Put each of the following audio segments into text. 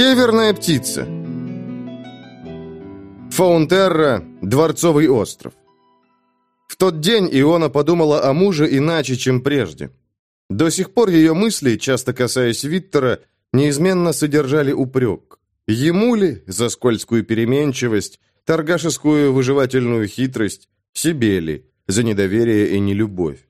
Северная птица. Фаунтерра, Дворцовый остров. В тот день Иона подумала о муже иначе, чем прежде. До сих пор ее мысли, часто касаясь Виттера, неизменно содержали упрек. Ему ли за скользкую переменчивость, торгашескую выживательную хитрость, себе ли за недоверие и нелюбовь.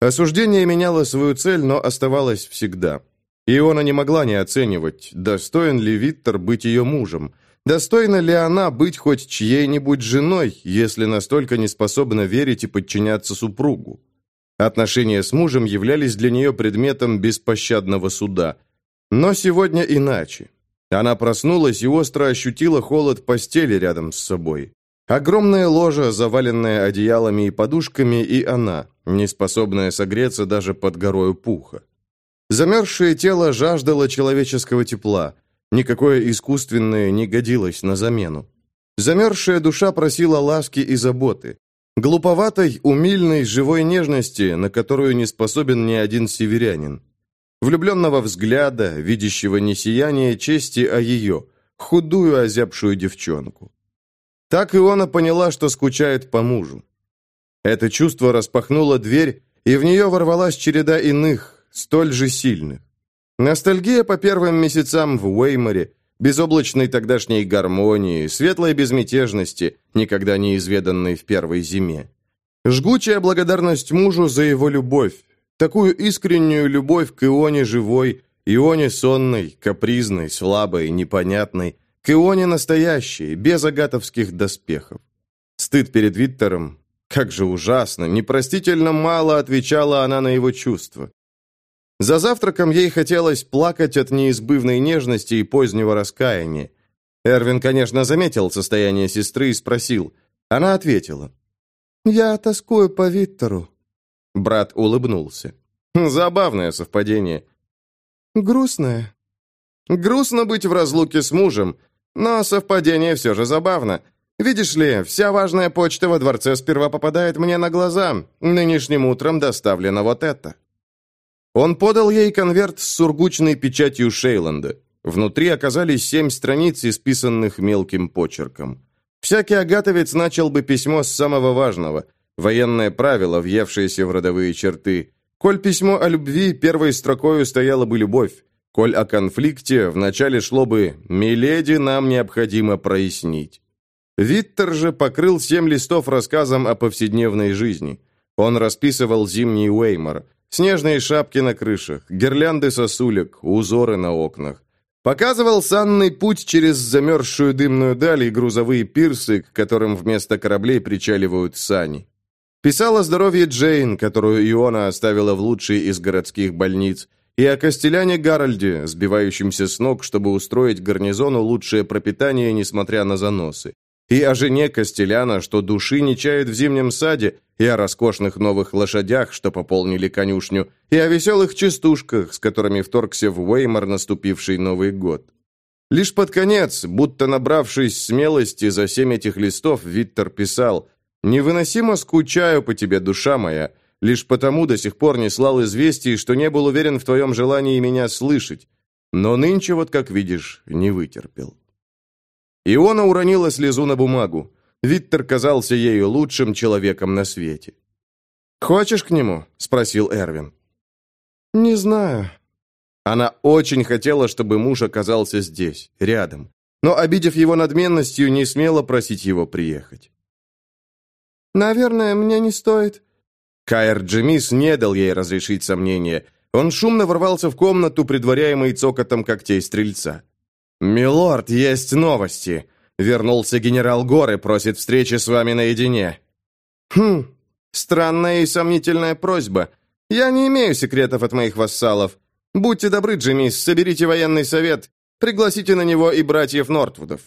Осуждение меняло свою цель, но оставалось всегда. Иона не могла не оценивать, достоин ли Виттер быть ее мужем, достойна ли она быть хоть чьей-нибудь женой, если настолько не способна верить и подчиняться супругу. Отношения с мужем являлись для нее предметом беспощадного суда. Но сегодня иначе. Она проснулась и остро ощутила холод постели рядом с собой. Огромная ложа, заваленная одеялами и подушками, и она, неспособная согреться даже под горою пуха. Замерзшее тело жаждало человеческого тепла. Никакое искусственное не годилось на замену. Замерзшая душа просила ласки и заботы. Глуповатой, умильной, живой нежности, на которую не способен ни один северянин. Влюбленного взгляда, видящего не сияние чести, а ее, худую, озябшую девчонку. Так Иона поняла, что скучает по мужу. Это чувство распахнуло дверь, и в нее ворвалась череда иных, столь же сильных. Ностальгия по первым месяцам в Уэйморе, безоблачной тогдашней гармонии, светлой безмятежности, никогда не изведанной в первой зиме. Жгучая благодарность мужу за его любовь, такую искреннюю любовь к Ионе живой, Ионе сонной, капризной, слабой, непонятной, к Ионе настоящей, без агатовских доспехов. Стыд перед Виттером, как же ужасно, непростительно мало отвечала она на его чувства. За завтраком ей хотелось плакать от неизбывной нежности и позднего раскаяния. Эрвин, конечно, заметил состояние сестры и спросил. Она ответила. «Я тоскую по Виттеру». Брат улыбнулся. «Забавное совпадение». «Грустное». «Грустно быть в разлуке с мужем, но совпадение все же забавно. Видишь ли, вся важная почта во дворце сперва попадает мне на глаза. Нынешним утром доставлено вот это». Он подал ей конверт с сургучной печатью Шейланда. Внутри оказались семь страниц, исписанных мелким почерком. Всякий агатовец начал бы письмо с самого важного. Военное правило, въевшееся в родовые черты. Коль письмо о любви, первой строкою стояла бы любовь. Коль о конфликте, вначале шло бы «Миледи нам необходимо прояснить». Виттер же покрыл семь листов рассказом о повседневной жизни. Он расписывал зимний Уэймор, снежные шапки на крышах, гирлянды сосулек, узоры на окнах. Показывал санный путь через замерзшую дымную даль и грузовые пирсы, к которым вместо кораблей причаливают сани. Писал о здоровье Джейн, которую Иона оставила в лучшей из городских больниц, и о Костеляне Гарольде, сбивающемся с ног, чтобы устроить гарнизону лучшее пропитание, несмотря на заносы. И о жене Костеляна, что души не чает в зимнем саде, и о роскошных новых лошадях, что пополнили конюшню, и о веселых частушках, с которыми вторгся в Уэймор наступивший Новый год. Лишь под конец, будто набравшись смелости за семь этих листов, Виттер писал «Невыносимо скучаю по тебе, душа моя, Лишь потому до сих пор не слал известий, что не был уверен в твоем желании меня слышать. Но нынче, вот как видишь, не вытерпел». Иона уронила слезу на бумагу. Виттер казался ею лучшим человеком на свете. «Хочешь к нему?» – спросил Эрвин. «Не знаю». Она очень хотела, чтобы муж оказался здесь, рядом. Но, обидев его надменностью, не смела просить его приехать. «Наверное, мне не стоит. Каэр Джемис не дал ей разрешить сомнения. Он шумно ворвался в комнату, предваряемый цокотом когтей стрельца. «Милорд, есть новости!» Вернулся генерал Гор и просит встречи с вами наедине. «Хм, странная и сомнительная просьба. Я не имею секретов от моих вассалов. Будьте добры, Джемис, соберите военный совет, пригласите на него и братьев Нортвудов».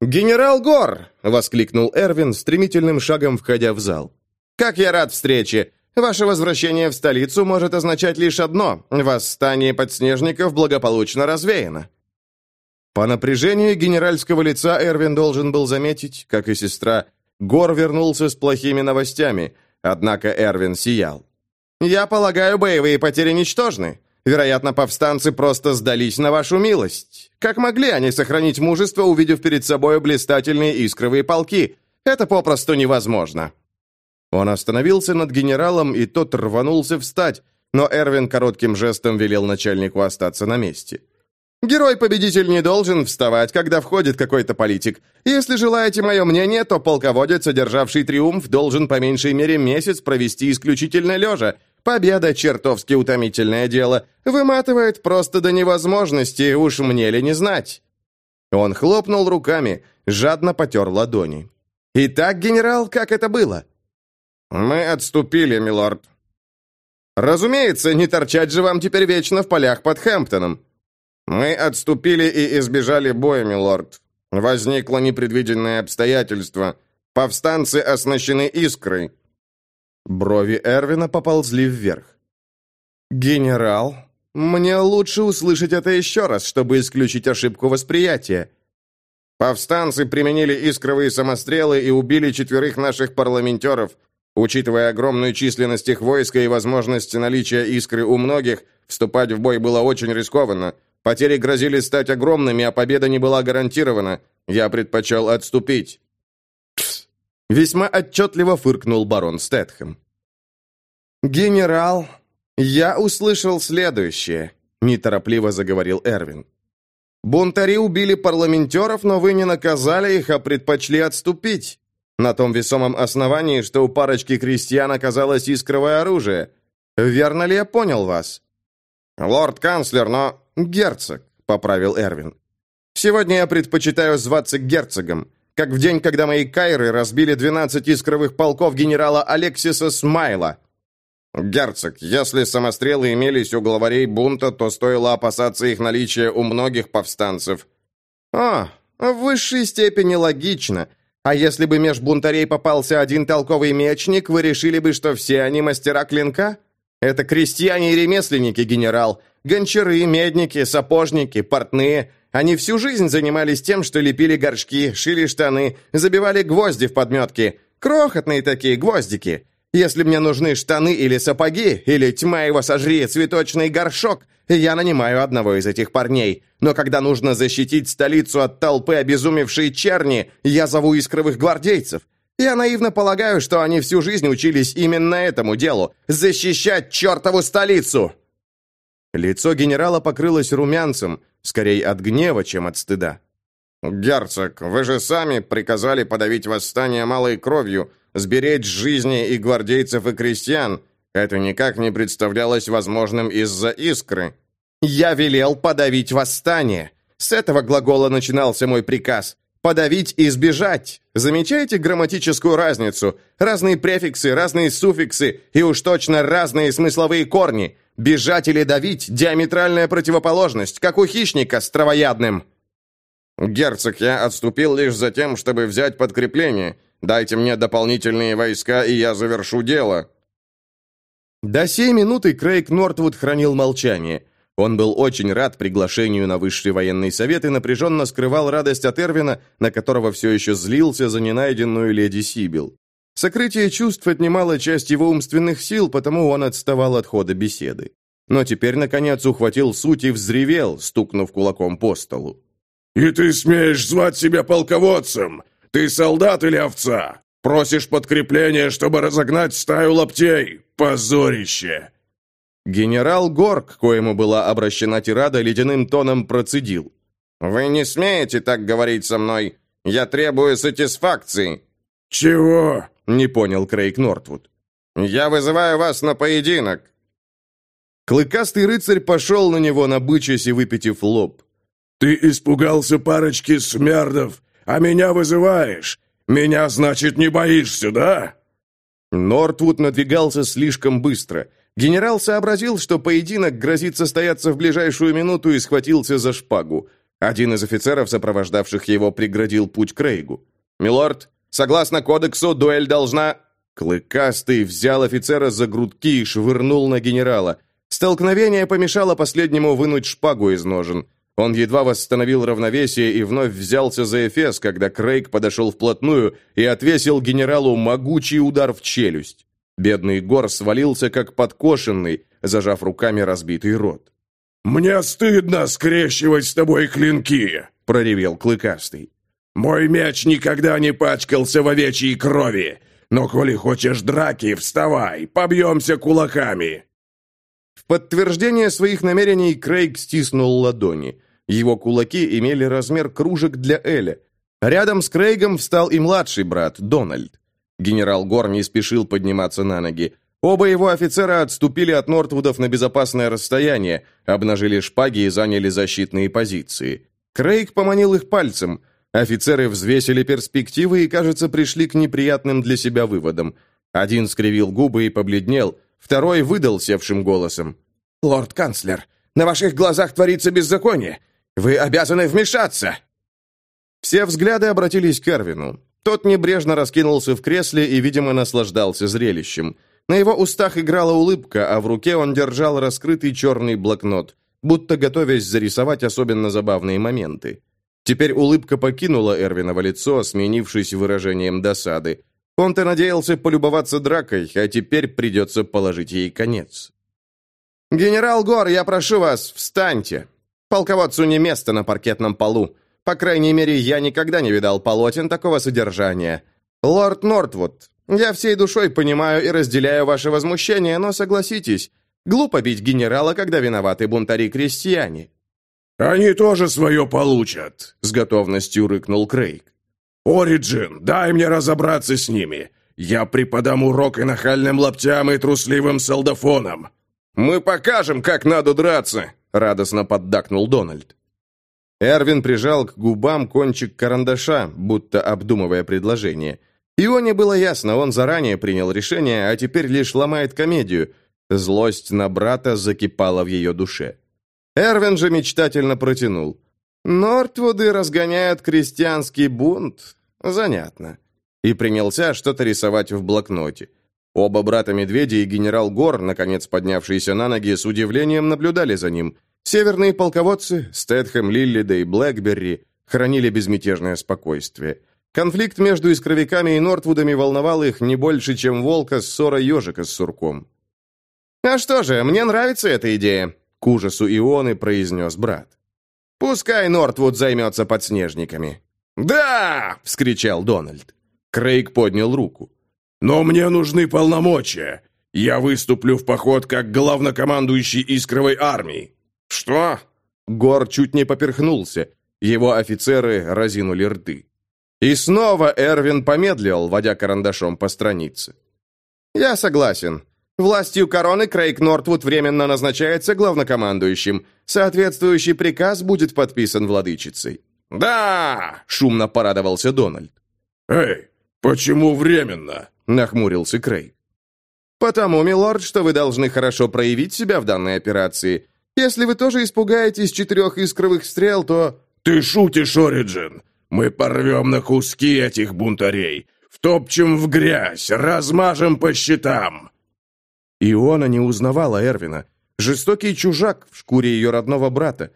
«Генерал Гор!» — воскликнул Эрвин, стремительным шагом входя в зал. «Как я рад встрече! Ваше возвращение в столицу может означать лишь одно — восстание подснежников благополучно развеяно». По напряжению генеральского лица Эрвин должен был заметить, как и сестра, Гор вернулся с плохими новостями, однако Эрвин сиял. «Я полагаю, боевые потери ничтожны. Вероятно, повстанцы просто сдались на вашу милость. Как могли они сохранить мужество, увидев перед собой блистательные искровые полки? Это попросту невозможно». Он остановился над генералом, и тот рванулся встать, но Эрвин коротким жестом велел начальнику остаться на месте. «Герой-победитель не должен вставать, когда входит какой-то политик. Если желаете мое мнение, то полководец, одержавший триумф, должен по меньшей мере месяц провести исключительно лежа. Победа — чертовски утомительное дело. Выматывает просто до невозможности, уж мне ли не знать». Он хлопнул руками, жадно потер ладони. «Итак, генерал, как это было?» «Мы отступили, милорд». «Разумеется, не торчать же вам теперь вечно в полях под Хэмптоном. «Мы отступили и избежали боя, милорд. Возникло непредвиденное обстоятельство. Повстанцы оснащены искрой». Брови Эрвина поползли вверх. «Генерал, мне лучше услышать это еще раз, чтобы исключить ошибку восприятия». Повстанцы применили искровые самострелы и убили четверых наших парламентеров. Учитывая огромную численность их войска и возможность наличия искры у многих, вступать в бой было очень рискованно. Потери грозили стать огромными, а победа не была гарантирована. Я предпочел отступить». «Пс!» — весьма отчетливо фыркнул барон Стэтхэм. «Генерал, я услышал следующее», — неторопливо заговорил Эрвин. «Бунтари убили парламентеров, но вы не наказали их, а предпочли отступить. На том весомом основании, что у парочки крестьян оказалось искровое оружие. Верно ли я понял вас?» «Лорд-канцлер, но «Герцог», — поправил Эрвин. «Сегодня я предпочитаю зваться герцогом, как в день, когда мои кайры разбили 12 искровых полков генерала Алексиса Смайла». «Герцог, если самострелы имелись у главарей бунта, то стоило опасаться их наличия у многих повстанцев». «О, в высшей степени логично. А если бы меж бунтарей попался один толковый мечник, вы решили бы, что все они мастера клинка? Это крестьяне и ремесленники, генерал, Гончары, медники, сапожники, портные. Они всю жизнь занимались тем, что лепили горшки, шили штаны, забивали гвозди в подметки. Крохотные такие гвоздики. Если мне нужны штаны или сапоги, или тьма его сожри, цветочный горшок, я нанимаю одного из этих парней. Но когда нужно защитить столицу от толпы обезумевшей черни, я зову искровых гвардейцев. Я наивно полагаю, что они всю жизнь учились именно этому делу – защищать чертову столицу!» Лицо генерала покрылось румянцем, скорее от гнева, чем от стыда. «Герцог, вы же сами приказали подавить восстание малой кровью, сберечь жизни и гвардейцев, и крестьян. Это никак не представлялось возможным из-за искры». «Я велел подавить восстание. С этого глагола начинался мой приказ. Подавить и сбежать. Замечаете грамматическую разницу? Разные префиксы, разные суффиксы и уж точно разные смысловые корни. Бежать или давить – диаметральная противоположность, как у хищника с травоядным. «Герцог, я отступил лишь за тем, чтобы взять подкрепление. Дайте мне дополнительные войска, и я завершу дело». До сей минуты Крейг Нортвуд хранил молчание. Он был очень рад приглашению на высший военный совет и напряженно скрывал радость от Эрвина, на которого все еще злился за ненайденную леди Сибил. Сокрытие чувств отнимало часть его умственных сил, потому он отставал от хода беседы. Но теперь, наконец, ухватил суть и взревел, стукнув кулаком по столу. «И ты смеешь звать себя полководцем? Ты солдат или овца? Просишь подкрепления, чтобы разогнать стаю лаптей? Позорище!» Генерал Горк, коему была обращена тирада, ледяным тоном процедил. «Вы не смеете так говорить со мной. Я требую сатисфакции». «Чего?» Не понял Крейг Нортвуд. «Я вызываю вас на поединок!» Клыкастый рыцарь пошел на него, набычась и выпитив лоб. «Ты испугался парочки смердов, а меня вызываешь? Меня, значит, не боишься, да?» Нортвуд надвигался слишком быстро. Генерал сообразил, что поединок грозит состояться в ближайшую минуту и схватился за шпагу. Один из офицеров, сопровождавших его, преградил путь Крейгу. «Милорд, Согласно кодексу, дуэль должна...» Клыкастый взял офицера за грудки и швырнул на генерала. Столкновение помешало последнему вынуть шпагу из ножен. Он едва восстановил равновесие и вновь взялся за эфес, когда Крейг подошел вплотную и отвесил генералу могучий удар в челюсть. Бедный Гор свалился как подкошенный, зажав руками разбитый рот. «Мне стыдно скрещивать с тобой клинки!» — проревел Клыкастый. «Мой меч никогда не пачкался в овечьей крови, но коли хочешь драки, вставай, побьемся кулаками!» В подтверждение своих намерений Крейг стиснул ладони. Его кулаки имели размер кружек для Эля. Рядом с Крейгом встал и младший брат, Дональд. Генерал Гор не спешил подниматься на ноги. Оба его офицера отступили от Нортвудов на безопасное расстояние, обнажили шпаги и заняли защитные позиции. Крейг поманил их пальцем. Офицеры взвесили перспективы и, кажется, пришли к неприятным для себя выводам. Один скривил губы и побледнел, второй выдал севшим голосом. «Лорд-канцлер, на ваших глазах творится беззаконие. Вы обязаны вмешаться!» Все взгляды обратились к Эрвину. Тот небрежно раскинулся в кресле и, видимо, наслаждался зрелищем. На его устах играла улыбка, а в руке он держал раскрытый черный блокнот, будто готовясь зарисовать особенно забавные моменты. Теперь улыбка покинула Эрвиново лицо, сменившись выражением досады. Он-то надеялся полюбоваться дракой, а теперь придется положить ей конец. «Генерал Гор, я прошу вас, встаньте! Полководцу не место на паркетном полу. По крайней мере, я никогда не видал полотен такого содержания. Лорд Нортвуд, я всей душой понимаю и разделяю ваше возмущение, но согласитесь, глупо бить генерала, когда виноваты бунтари-крестьяне». «Они тоже свое получат», — с готовностью рыкнул Крейг. «Ориджин, дай мне разобраться с ними. Я преподам урок и нахальным лаптям, и трусливым солдафонам». «Мы покажем, как надо драться», — радостно поддакнул Дональд. Эрвин прижал к губам кончик карандаша, будто обдумывая предложение. Ионе было ясно, он заранее принял решение, а теперь лишь ломает комедию. Злость на брата закипала в ее душе. Эрвин же мечтательно протянул. «Нортвуды разгоняют крестьянский бунт? Занятно». И принялся что-то рисовать в блокноте. Оба брата-медведя и генерал Гор, наконец поднявшиеся на ноги, с удивлением наблюдали за ним – Северные полководцы, Стэтхэм, Лиллида и Блэкберри, хранили безмятежное спокойствие. Конфликт между искровиками и Нортвудами волновал их не больше, чем волка ссора ежика с сурком. «А что же, мне нравится эта идея», — к ужасу Ионы произнес брат. «Пускай Нортвуд займется подснежниками». «Да!» — вскричал Дональд. Крейг поднял руку. «Но мне нужны полномочия. Я выступлю в поход как главнокомандующий искровой армией. «Что?» Гор чуть не поперхнулся. Его офицеры разинули рты. И снова Эрвин помедлил, водя карандашом по странице. «Я согласен. Властью короны Крейг Нортвуд временно назначается главнокомандующим. Соответствующий приказ будет подписан владычицей». «Да!» — шумно порадовался Дональд. «Эй, почему временно?» — нахмурился Крейг. «Потому, милорд, что вы должны хорошо проявить себя в данной операции. Если вы тоже испугаетесь четырех искровых стрел, то...» «Ты шутишь, Ориджин! Мы порвем на куски этих бунтарей, втопчем в грязь, размажем по щитам!» Иона не узнавала Эрвина. Жестокий чужак в шкуре ее родного брата.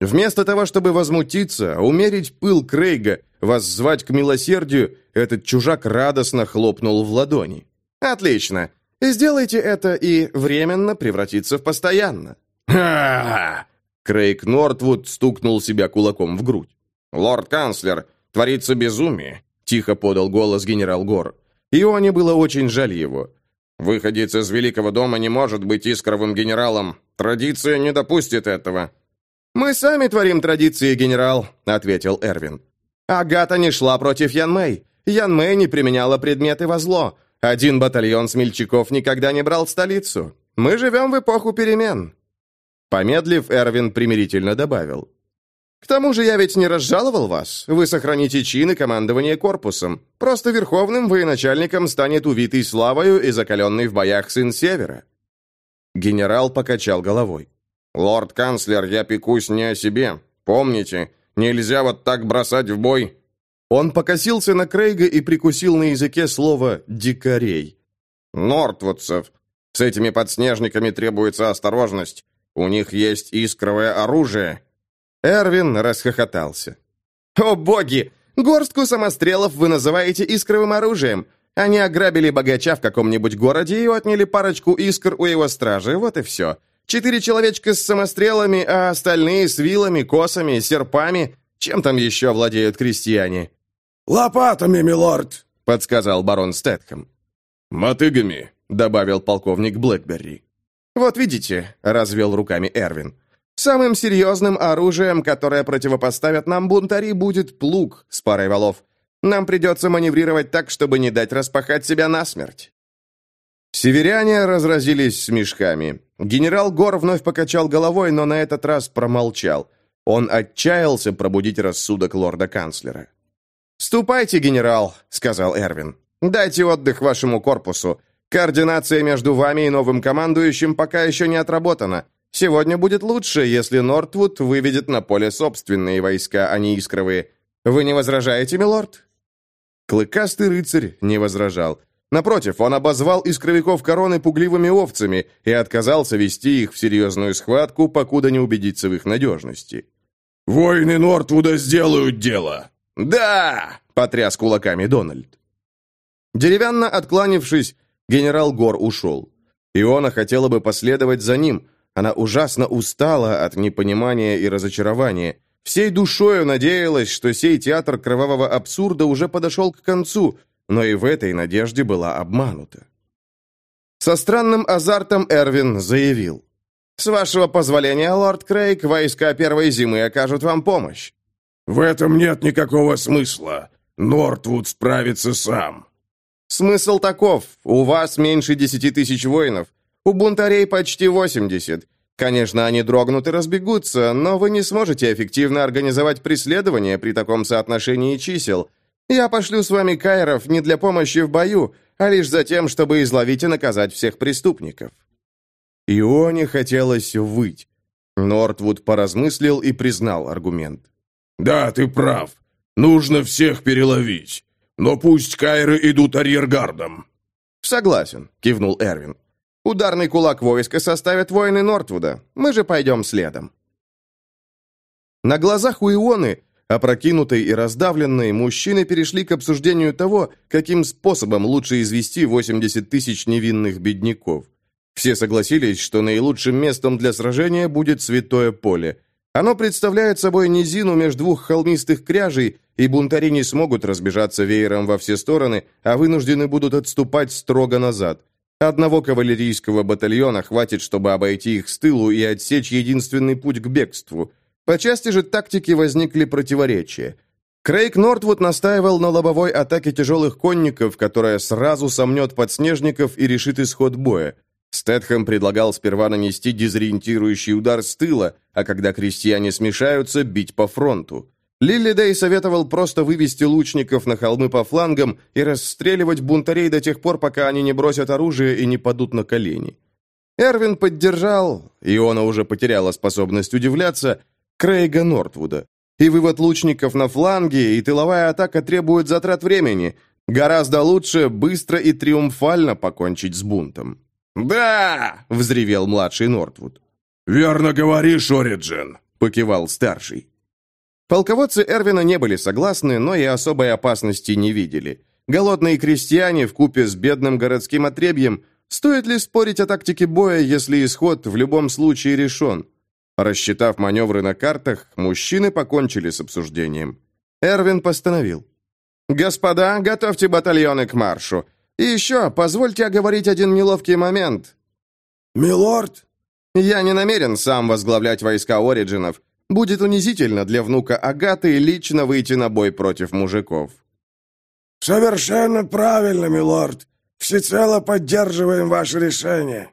Вместо того, чтобы возмутиться, умерить пыл Крейга, воззвать к милосердию, этот чужак радостно хлопнул в ладони. «Отлично! Сделайте это и временно превратится в постоянно!» «Ха-ха!» Крейг Нортвуд стукнул себя кулаком в грудь. «Лорд-канцлер, творится безумие», — тихо подал голос генерал Гор. Ионе было очень жаль его. «Выходец из Великого дома не может быть искровым генералом. Традиция не допустит этого». «Мы сами творим традиции, генерал», — ответил Эрвин. «Агата не шла против Ян Мэй. Ян Мэй не применяла предметы во зло. Один батальон смельчаков никогда не брал столицу. Мы живем в эпоху перемен». Помедлив, Эрвин примирительно добавил. «К тому же я ведь не разжаловал вас. Вы сохраните чин и командование корпусом. Просто верховным военачальником станет увитый славою и закаленный в боях сын Севера». Генерал покачал головой. «Лорд-канцлер, я пекусь не о себе. Помните, нельзя вот так бросать в бой». Он покосился на Крейга и прикусил на языке слово «дикарей». «Нортвудцев. С этими подснежниками требуется осторожность. У них есть искровое оружие». Эрвин расхохотался. «О боги! Горстку самострелов вы называете искровым оружием. Они ограбили богача в каком-нибудь городе и отняли парочку искр у его стражи, вот и все. Четыре человечка с самострелами, а остальные с вилами, косами, серпами. Чем там еще владеют крестьяне?» «Лопатами, милорд», — подсказал барон Стэтхэм. «Мотыгами», — добавил полковник Блэкберри. «Вот видите», — развел руками Эрвин. «Самым серьезным оружием, которое противопоставят нам бунтари, будет плуг с парой валов. Нам придется маневрировать так, чтобы не дать распахать себя насмерть». Северяне разразились смешками. Генерал Гор вновь покачал головой, но на этот раз промолчал. Он отчаялся пробудить рассудок лорда-канцлера. «Ступайте, генерал», — сказал Эрвин. «Дайте отдых вашему корпусу. Координация между вами и новым командующим пока еще не отработана. Сегодня будет лучше, если Нортвуд выведет на поле собственные войска, а не искровые. Вы не возражаете, милорд?» Клыкастый рыцарь не возражал. Напротив, он обозвал искровиков короны пугливыми овцами и отказался вести их в серьезную схватку, покуда не убедится в их надежности. «Воины Нортвуда сделают дело!» «Да!» — потряс кулаками Дональд. Деревянно откланившись, генерал Гор ушел. Иона хотела бы последовать за ним. Она ужасно устала от непонимания и разочарования. Всей душою надеялась, что сей театр кровавого абсурда уже подошел к концу, но и в этой надежде была обманута. Со странным азартом Эрвин заявил. «С вашего позволения, лорд Крейг, войска первой зимы окажут вам помощь». «В этом нет никакого смысла. Нортвуд справится сам». «Смысл таков. У вас меньше десяти тысяч воинов. У бунтарей почти восемьдесят. Конечно, они дрогнут и разбегутся, но вы не сможете эффективно организовать преследование при таком соотношении чисел. Я пошлю с вами кайров не для помощи в бою, а лишь за тем, чтобы изловить и наказать всех преступников». Ионе хотелось выть. Нортвуд поразмыслил и признал аргумент. «Да, ты прав. Нужно всех переловить. Но пусть кайры идут арьергардом». «Согласен», — кивнул Эрвин. Ударный кулак войска составят воины Нортвуда. Мы же пойдем следом». На глазах у Ионы, опрокинутой и раздавленной, мужчины перешли к обсуждению того, каким способом лучше извести 80 тысяч невинных бедняков. Все согласились, что наилучшим местом для сражения будет Святое Поле. Оно представляет собой низину между двух холмистых кряжей, и бунтари не смогут разбежаться веером во все стороны, а вынуждены будут отступать строго назад. Одного кавалерийского батальона хватит, чтобы обойти их с тылу и отсечь единственный путь к бегству. По части же тактики возникли противоречия. Крейг Нортвуд настаивал на лобовой атаке тяжелых конников, которая сразу сомнет подснежников и решит исход боя. Стэтхэм предлагал сперва нанести дезориентирующий удар с тыла, а когда крестьяне смешаются, бить по фронту. Лиллидей советовал просто вывести лучников на холмы по флангам и расстреливать бунтарей до тех пор, пока они не бросят оружие и не падут на колени. Эрвин поддержал, и он уже потеряла способность удивляться, Крейга Нортвуда. И вывод лучников на фланге, и тыловая атака требуют затрат времени. Гораздо лучше быстро и триумфально покончить с бунтом. «Да!» — взревел младший Нортвуд. «Верно говоришь, Ориджин!» — покивал старший. Полководцы Эрвина не были согласны, но и особой опасности не видели. Голодные крестьяне в купе с бедным городским отребьем Стоит ли спорить о тактике боя, если исход в любом случае решен? Рассчитав маневры на картах, мужчины покончили с обсуждением. Эрвин постановил. «Господа, готовьте батальоны к маршу. И еще, позвольте оговорить один неловкий момент». «Милорд?» «Я не намерен сам возглавлять войска Ориджинов. Будет унизительно для внука Агаты лично выйти на бой против мужиков». «Совершенно правильно, милорд. Всецело поддерживаем ваше решение».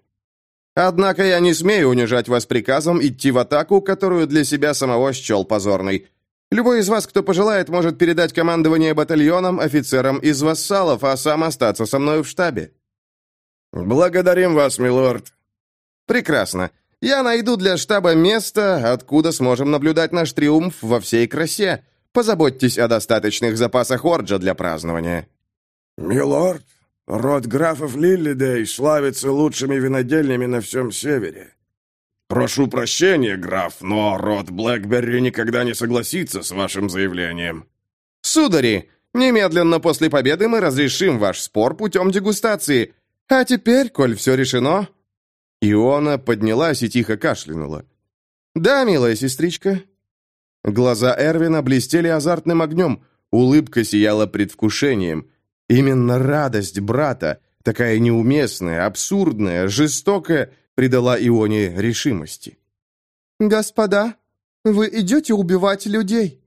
«Однако я не смею унижать вас приказом идти в атаку, которую для себя самого счел позорной. Любой из вас, кто пожелает, может передать командование батальоном офицерам из вассалов, а сам остаться со мной в штабе». «Благодарим вас, милорд». «Прекрасно. Я найду для штаба место, откуда сможем наблюдать наш триумф во всей красе. Позаботьтесь о достаточных запасах орджа для празднования». «Милорд, род графов Лиллидей славится лучшими винодельнями на всем севере». «Прошу прощения, граф, но род Блэкберри никогда не согласится с вашим заявлением». «Судари, Немедленно после победы мы разрешим ваш спор путем дегустации. А теперь, коль все решено...» Иона поднялась и тихо кашлянула. «Да, милая сестричка». Глаза Эрвина блестели азартным огнем, улыбка сияла предвкушением. Именно радость брата, такая неуместная, абсурдная, жестокая, придала Ионе решимости. «Господа, вы идете убивать людей?»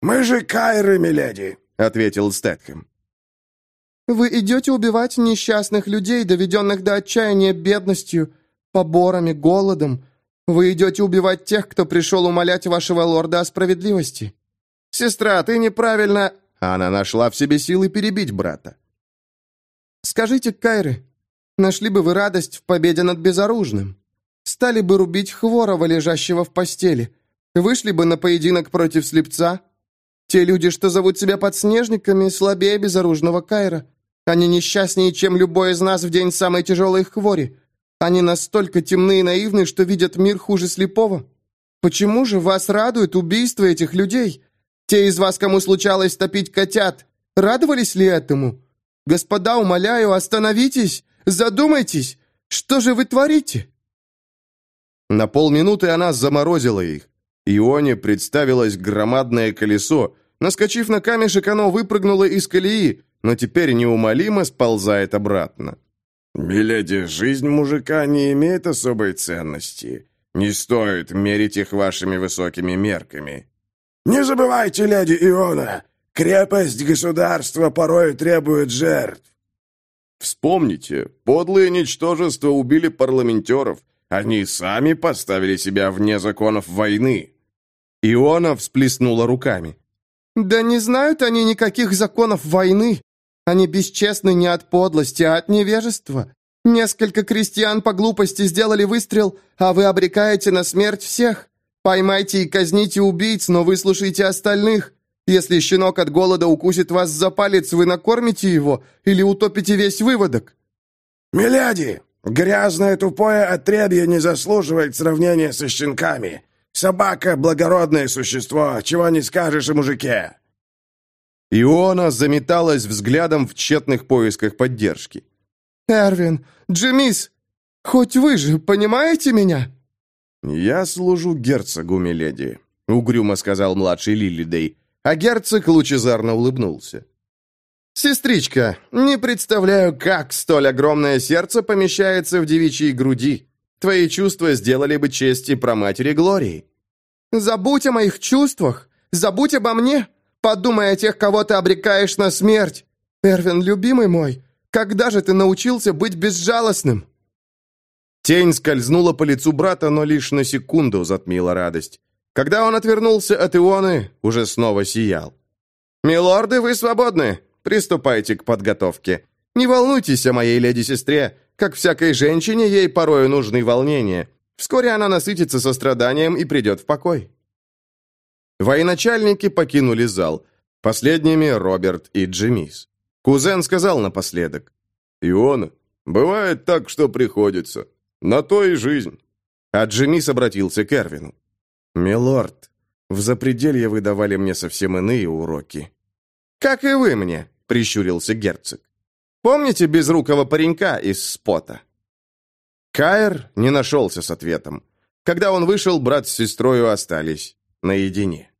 «Мы же Кайры, миледи», — ответил Стэтхэм. «Вы идете убивать несчастных людей, доведенных до отчаяния бедностью, поборами, голодом. Вы идете убивать тех, кто пришел умолять вашего лорда о справедливости». «Сестра, ты неправильно...» Она нашла в себе силы перебить брата. «Скажите, Кайры, нашли бы вы радость в победе над безоружным? Стали бы рубить Хворова, лежащего в постели? Вышли бы на поединок против слепца? Те люди, что зовут себя подснежниками, слабее безоружного Кайра. Они несчастнее, чем любой из нас в день самой тяжелой хвори. Они настолько темны и наивны, что видят мир хуже слепого. Почему же вас радует убийство этих людей? Те из вас, кому случалось топить котят, радовались ли этому? Господа, умоляю, остановитесь, задумайтесь, что же вы творите?» На полминуты она заморозила их. Ионе представилось громадное колесо. Наскочив на камешек, оно выпрыгнуло из колеи, но теперь неумолимо сползает обратно. «Миледи, жизнь мужика не имеет особой ценности. Не стоит мерить их вашими высокими мерками». «Не забывайте, леди Иона, крепость государства порой требует жертв». «Вспомните, подлые ничтожества убили парламентеров, они сами поставили себя вне законов войны». Иона всплеснула руками. «Да не знают они никаких законов войны. Они бесчестны не от подлости, а от невежества. Несколько крестьян по глупости сделали выстрел, а вы обрекаете на смерть всех. Поймайте и казните убийц, но выслушайте остальных. Если щенок от голода укусит вас за палец, вы накормите его или утопите весь выводок». «Миледи, Грязное тупое отребье не заслуживает сравнения со щенками. Собака — благородное существо, чего не скажешь о мужике». Иона заметалась взглядом в тщетных поисках поддержки. «Эрвин, Джимис, хоть вы же понимаете меня?» «Я служу герцогу, миледи», — угрюмо сказал младший Лилидей, а герцог лучезарно улыбнулся. «Сестричка, не представляю, как столь огромное сердце помещается в девичьей груди. Твои чувства сделали бы честь и про матери Глории». «Забудь о моих чувствах, забудь обо мне, подумай о тех, кого ты обрекаешь на смерть. Эрвин, любимый мой, когда же ты научился быть безжалостным?» Тень скользнула по лицу брата, но лишь на секунду затмила радость. Когда он отвернулся от Ионы, уже снова сиял. «Милорды, вы свободны. Приступайте к подготовке. Не волнуйтесь о моей леди-сестре. Как всякой женщине, ей порою нужны волнения. Вскоре она насытится состраданием и придет в покой». Военачальники покинули зал. Последними Роберт и Джимис. Кузен сказал напоследок. «Иона, бывает так, что приходится. На то и жизнь». А Джимис обратился к Эрвину. «Милорд, в запределье вы давали мне совсем иные уроки. «Как и вы мне», — прищурился герцог. «Помните безрукого паренька из спота?» Каир не нашелся с ответом. Когда он вышел, брат с сестрой остались наедине.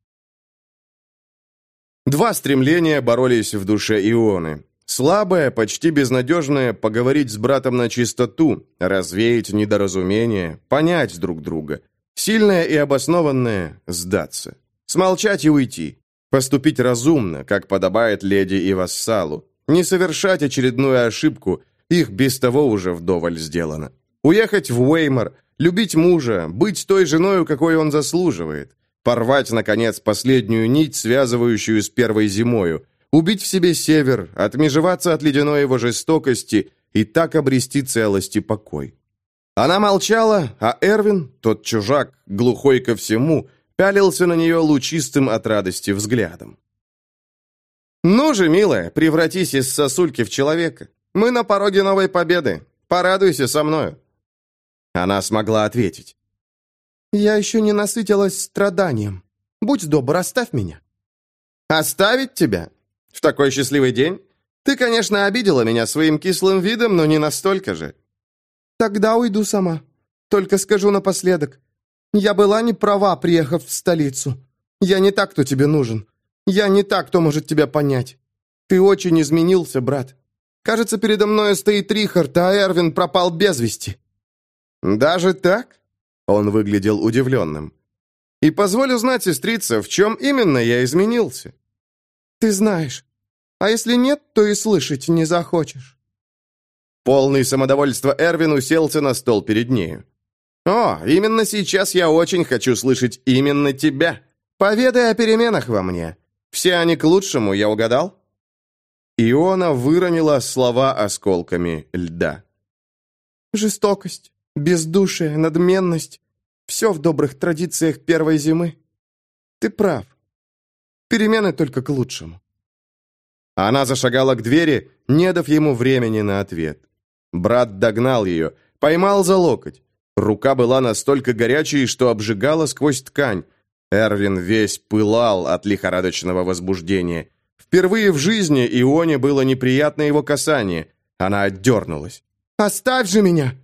Два стремления боролись в душе Ионы. Слабое, почти безнадежное – поговорить с братом на чистоту, развеять недоразумение, понять друг друга. Сильное и обоснованное – сдаться. Смолчать и уйти. Поступить разумно, как подобает леди и вассалу. Не совершать очередную ошибку, их без того уже вдоволь сделано. Уехать в Уэймор, любить мужа, быть той женой, какой он заслуживает. Порвать, наконец, последнюю нить, связывающую с первой зимою. Убить в себе север, отмежеваться от ледяной его жестокости и так обрести целость и покой. Она молчала, а Эрвин, тот чужак, глухой ко всему, пялился на нее лучистым от радости взглядом. «Ну же, милая, превратись из сосульки в человека. Мы на пороге новой победы. Порадуйся со мною». Она смогла ответить. «Я еще не насытилась страданием. Будь добр, оставь меня». «Оставить тебя? В такой счастливый день? Ты, конечно, обидела меня своим кислым видом, но не настолько же». «Тогда уйду сама. Только скажу напоследок. Я была не права, приехав в столицу. Я не так, кто тебе нужен. Я не так, кто может тебя понять. Ты очень изменился, брат. Кажется, передо мной стоит Рихард, а Эрвин пропал без вести». «Даже так?» Он выглядел удивленным. «И позволю знать, сестрица, в чем именно я изменился?» «Ты знаешь. А если нет, то и слышать не захочешь». Полный самодовольства Эрвин уселся на стол перед нею. «О, именно сейчас я очень хочу слышать именно тебя. Поведай о переменах во мне. Все они к лучшему, я угадал?» Иона выронила слова осколками льда. «Жестокость, бездушие, надменность — все в добрых традициях первой зимы. Ты прав. Перемены только к лучшему». Она зашагала к двери, не дав ему времени на ответ. Брат догнал ее, поймал за локоть. Рука была настолько горячей, что обжигала сквозь ткань. Эрвин весь пылал от лихорадочного возбуждения. Впервые в жизни Ионе было неприятно его касание. Она отдернулась. «Оставь же меня!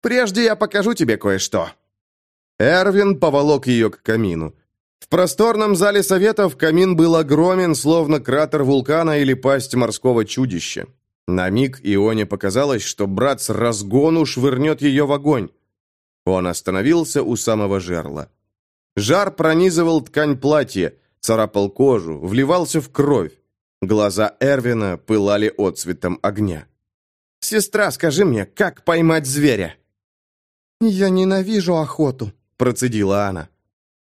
Прежде я покажу тебе кое-что». Эрвин поволок ее к камину. В просторном зале советов камин был огромен, словно кратер вулкана или пасть морского чудища. На миг Ионе показалось, что брат с разгону швырнет ее в огонь. Он остановился у самого жерла. Жар пронизывал ткань платья, царапал кожу, вливался в кровь. Глаза Эрвина пылали отцветом огня. «Сестра, скажи мне, как поймать зверя?» «Я ненавижу охоту», — процедила она.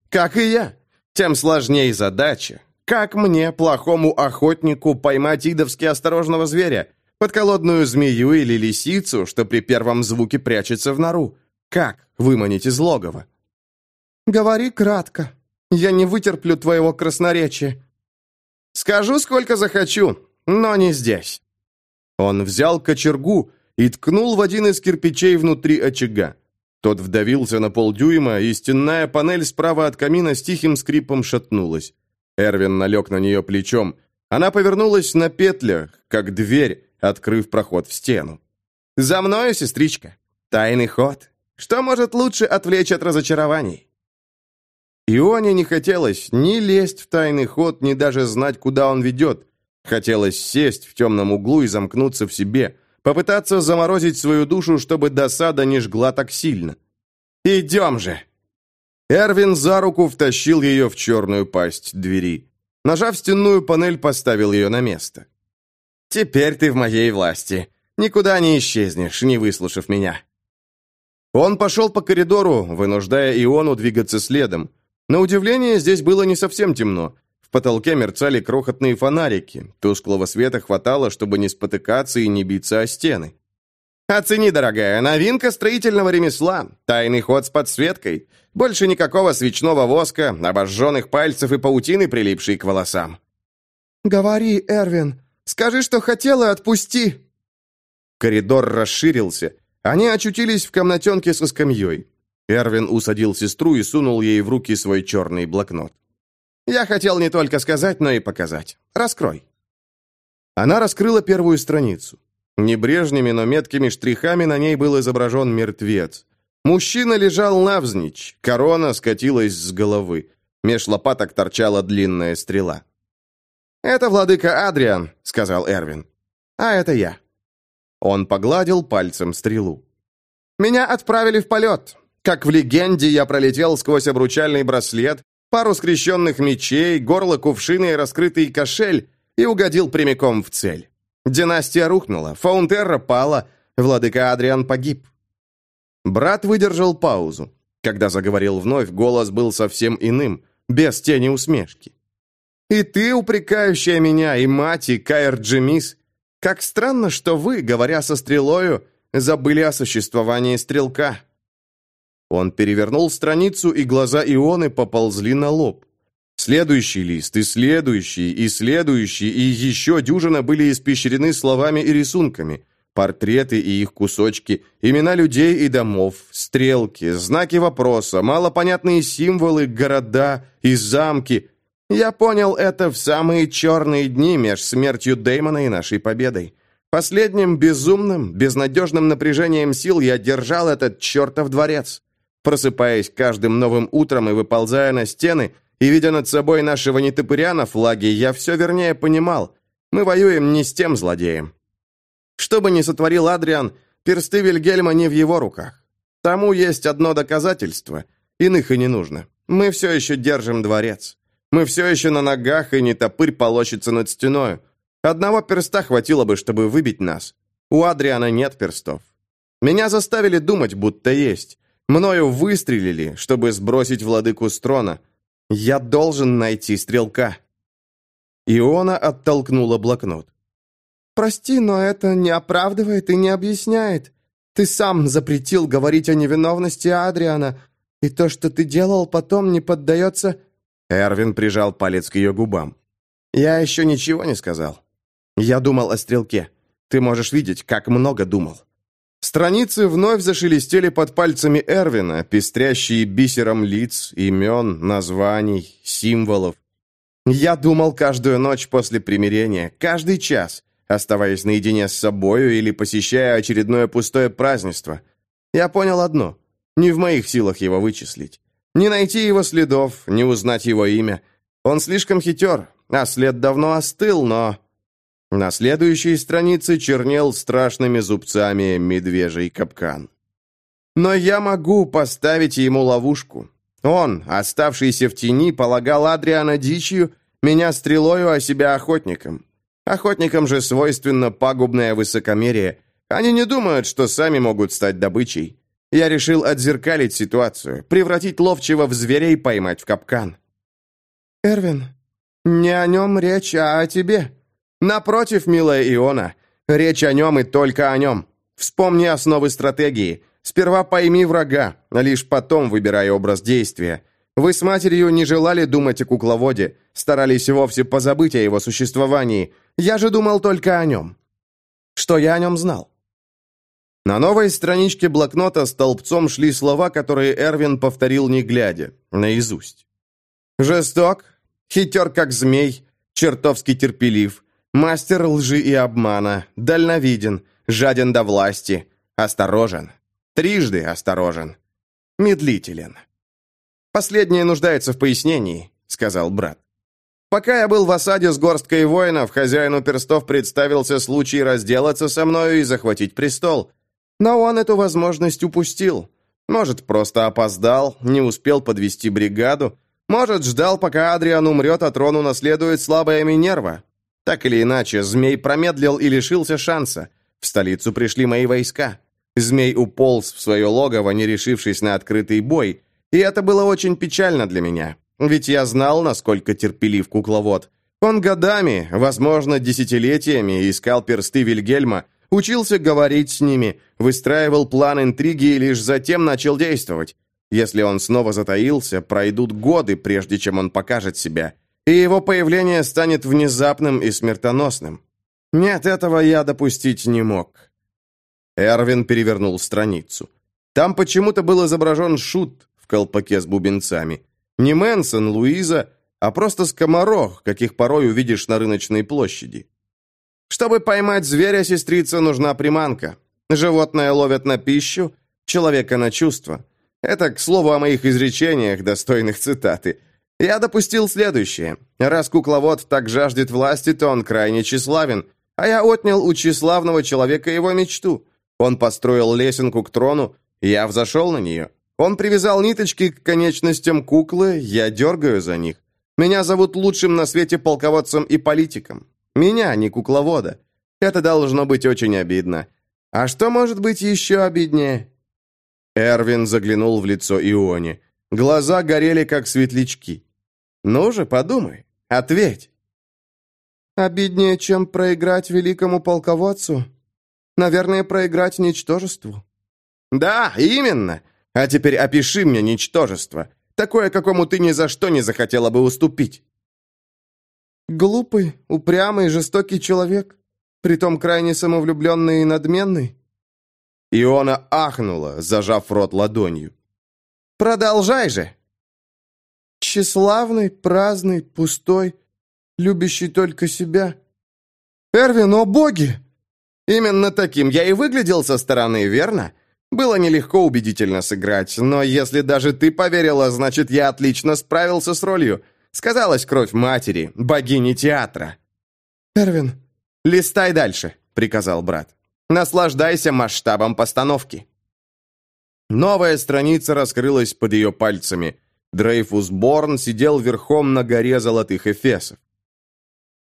«Как и я. Тем сложнее задача. Как мне, плохому охотнику, поймать идовски осторожного зверя? Подколодную змею или лисицу, что при первом звуке прячется в нору? Как выманить из логова?» «Говори кратко. Я не вытерплю твоего красноречия». «Скажу, сколько захочу, но не здесь». Он взял кочергу и ткнул в один из кирпичей внутри очага. Тот вдавился на полдюйма, и стенная панель справа от камина с тихим скрипом шатнулась. Эрвин налег на нее плечом. Она повернулась на петлях, как дверь, открыв проход в стену. «За мною, сестричка! Тайный ход! Что может лучше отвлечь от разочарований?» Ионе не хотелось ни лезть в тайный ход, ни даже знать, куда он ведет. Хотелось сесть в темном углу и замкнуться в себе, попытаться заморозить свою душу, чтобы досада не жгла так сильно. «Идем же!» Эрвин за руку втащил ее в черную пасть двери. Нажав стенную панель, поставил ее на место. «Теперь ты в моей власти. Никуда не исчезнешь, не выслушав меня». Он пошел по коридору, вынуждая Иону двигаться следом. На удивление, здесь было не совсем темно. В потолке мерцали крохотные фонарики. Тусклого света хватало, чтобы не спотыкаться и не биться о стены. «Оцени, дорогая, новинка строительного ремесла. Тайный ход с подсветкой. Больше никакого свечного воска, обожженных пальцев и паутины, прилипшей к волосам». «Говори, Эрвин. Скажи, что хотела, отпусти!» Коридор расширился. Они очутились в комнатенке со скамьей. Эрвин усадил сестру и сунул ей в руки свой черный блокнот. «Я хотел не только сказать, но и показать. Раскрой». Она раскрыла первую страницу. Небрежными, но меткими штрихами на ней был изображен мертвец. Мужчина лежал навзничь, корона скатилась с головы. Меж лопаток торчала длинная стрела. «Это владыка Адриан», — сказал Эрвин. «А это я». Он погладил пальцем стрелу. «Меня отправили в полет. Как в легенде, я пролетел сквозь обручальный браслет, пару скрещенных мечей, горло кувшина и раскрытый кошель и угодил прямиком в цель. Династия рухнула, Фаунтерра пала, владыка Адриан погиб». Брат выдержал паузу. Когда заговорил вновь, голос был совсем иным, без тени усмешки. «И ты, упрекающая меня, и мать, и Каэр Джемис, как странно, что вы, говоря со стрелою, забыли о существовании стрелка». Он перевернул страницу, и глаза Ионы поползли на лоб. Следующий лист, и следующий, и следующий, и еще дюжина были испещрены словами и рисунками. Портреты и их кусочки, имена людей и домов, стрелки, знаки вопроса, малопонятные символы, города и замки. Я понял это в самые черные дни меж смертью Дэймона и нашей победой. Последним безумным, безнадежным напряжением сил я держал этот чертов дворец. Просыпаясь каждым новым утром и выползая на стены, и видя над собой нашего нетопыря на флаге, я все вернее понимал, мы воюем не с тем злодеем. Что бы ни сотворил Адриан, персты Вильгельма не в его руках. Тому есть одно доказательство, иных и не нужно. Мы все еще держим дворец. Мы все еще на ногах, и не топырь полощется над стеною. Одного перста хватило бы, чтобы выбить нас. У Адриана нет перстов. Меня заставили думать, будто есть. Мною выстрелили, чтобы сбросить владыку с трона. Я должен найти стрелка. Иона оттолкнула блокнот. «Прости, но это не оправдывает и не объясняет. Ты сам запретил говорить о невиновности Адриана, и то, что ты делал потом, не поддается...» Эрвин прижал палец к ее губам. «Я еще ничего не сказал. Я думал о стрелке. Ты можешь видеть, как много думал». Страницы вновь зашелестели под пальцами Эрвина, пестрящие бисером лиц, имен, названий, символов. Я думал каждую ночь после примирения, каждый час оставаясь наедине с собою или посещая очередное пустое празднество. Я понял одно. Не в моих силах его вычислить. Не найти его следов, не узнать его имя. Он слишком хитер, а след давно остыл, но... На следующей странице чернел страшными зубцами медвежий капкан. Но я могу поставить ему ловушку. Он, оставшийся в тени, полагал Адриана дичью, меня стрелою, а себя охотником. Охотникам же свойственно пагубное высокомерие. Они не думают, что сами могут стать добычей. Я решил отзеркалить ситуацию, превратить ловчего в зверей поймать в капкан. «Эрвин, не о нем речь, а о тебе. Напротив, милая Иона, речь о нем и только о нем. Вспомни основы стратегии. Сперва пойми врага, лишь потом выбирай образ действия. Вы с матерью не желали думать о кукловоде, старались вовсе позабыть о его существовании. Я же думал только о нем. Что я о нем знал? На новой страничке блокнота столбцом шли слова, которые Эрвин повторил не глядя, наизусть. «Жесток, хитер как змей, чертовски терпелив, мастер лжи и обмана, дальновиден, жаден до власти, осторожен, трижды осторожен, медлителен». «Последнее нуждается в пояснении», — сказал брат. «Пока я был в осаде с горсткой воинов, хозяину перстов представился случай разделаться со мною и захватить престол. Но он эту возможность упустил. Может, просто опоздал, не успел подвести бригаду. Может, ждал, пока Адриан умрет, а трону наследует слабая Минерва. Так или иначе, змей промедлил и лишился шанса. В столицу пришли мои войска. Змей уполз в свое логово, не решившись на открытый бой, и это было очень печально для меня. Ведь я знал, насколько терпелив кукловод. Он годами, возможно, десятилетиями искал персты Вильгельма, учился говорить с ними, выстраивал план интриги и лишь затем начал действовать. Если он снова затаился, пройдут годы, прежде чем он покажет себя, и его появление станет внезапным и смертоносным. Нет, этого я допустить не мог. Эрвин перевернул страницу. Там почему-то был изображен шут, в колпаке с бубенцами. Не Мэнсон, Луиза, а просто скоморох, каких порой увидишь на рыночной площади. Чтобы поймать зверя, сестрица, нужна приманка. Животное ловят на пищу, человека на чувства. Это, к слову, о моих изречениях, достойных цитаты. Я допустил следующее. Раз кукловод так жаждет власти, то он крайне тщеславен, а я отнял у тщеславного человека его мечту. Он построил лесенку к трону, я взошел на нее. Он привязал ниточки к конечностям куклы, я дергаю за них. Меня зовут лучшим на свете полководцем и политиком. Меня, не кукловода. Это должно быть очень обидно. А что может быть еще обиднее?» Эрвин заглянул в лицо Ионе. Глаза горели, как светлячки. «Ну же, подумай, ответь». «Обиднее, чем проиграть великому полководцу? Наверное, проиграть ничтожеству». «Да, именно. А теперь опиши мне ничтожество, такое, какому ты ни за что не захотела бы уступить». «Глупый, упрямый, жестокий человек, притом крайне самовлюбленный и надменный». Иона ахнула, зажав рот ладонью. «Продолжай же!» Тщеславный, праздный, пустой, любящий только себя. Эрвин, о боги! Именно таким я и выглядел со стороны, верно? Было нелегко убедительно сыграть, но если даже ты поверила, значит, я отлично справился с ролью. Сказалась кровь матери, богини театра. Эрвин, листай дальше, приказал брат. Наслаждайся масштабом постановки. Новая страница раскрылась под ее пальцами. Дрейфус Борн сидел верхом на горе золотых эфесов.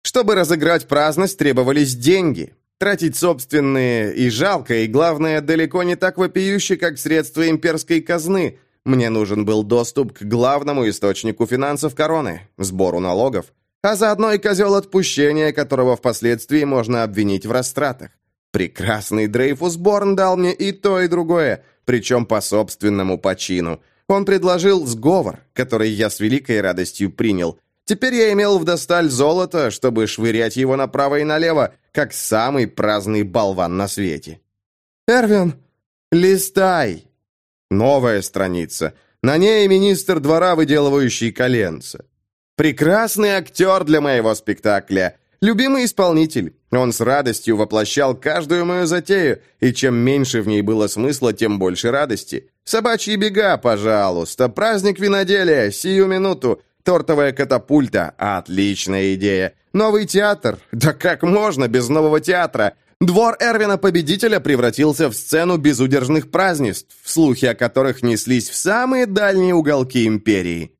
Чтобы разыграть праздность, требовались деньги. Тратить собственные и жалко, и, главное, далеко не так вопиюще, как средства имперской казны. Мне нужен был доступ к главному источнику финансов короны – сбору налогов, а заодно и козел отпущения, которого впоследствии можно обвинить в растратах. Прекрасный Дрейфус Борн дал мне и то, и другое, причем по собственному почину. Он предложил сговор, который я с великой радостью принял. Теперь я имел в досталь золото, чтобы швырять его направо и налево, как самый праздный болван на свете. «Эрвин, листай!» Новая страница. На ней министр двора, выделывающий коленца. Прекрасный актер для моего спектакля. Любимый исполнитель. Он с радостью воплощал каждую мою затею, и чем меньше в ней было смысла, тем больше радости. Собачьи бега, пожалуйста, праздник виноделия, сию минуту, тортовая катапульта, отличная идея. Новый театр, да как можно без нового театра? Двор Эрвина-победителя превратился в сцену безудержных празднеств, слухи о которых неслись в самые дальние уголки империи.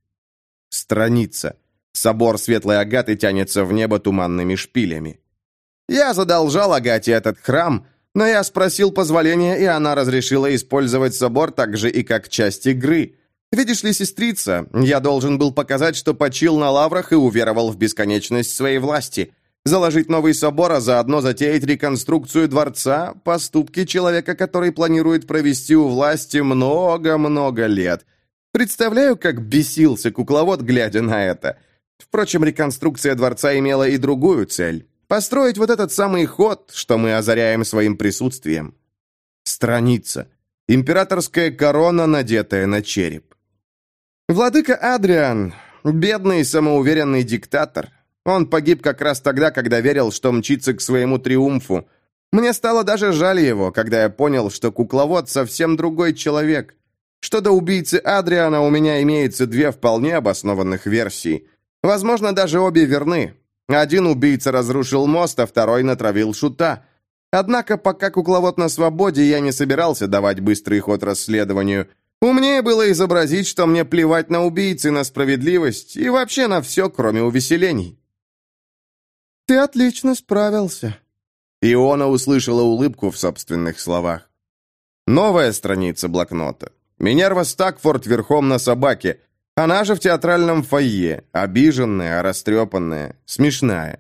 Страница. Собор Светлой Агаты тянется в небо туманными шпилями. Я задолжал Агате этот храм, но я спросил позволения, и она разрешила использовать собор так же и как часть игры. Видишь ли, сестрица, я должен был показать, что почил на лаврах и уверовал в бесконечность своей власти. Заложить новый собор, а заодно затеять реконструкцию дворца – поступки человека, который планирует провести у власти много-много лет. Представляю, как бесился кукловод, глядя на это – Впрочем, реконструкция дворца имела и другую цель – построить вот этот самый ход, что мы озаряем своим присутствием. Страница. Императорская корона, надетая на череп. Владыка Адриан, бедный самоуверенный диктатор. Он погиб как раз тогда, когда верил, что мчится к своему триумфу. Мне стало даже жаль его, когда я понял, что кукловод совсем другой человек. Что до убийцы Адриана у меня имеется две вполне обоснованных версии – Возможно, даже обе верны. Один убийца разрушил мост, а второй натравил шута. Однако, пока кукловод на свободе, я не собирался давать быстрый ход расследованию. Умнее было изобразить, что мне плевать на убийцы, на справедливость и вообще на все, кроме увеселений. «Ты отлично справился». Иона услышала улыбку в собственных словах. Новая страница блокнота. Минерва Стакфорд верхом на собаке. Она же в театральном фойе, обиженная, растрепанная, смешная.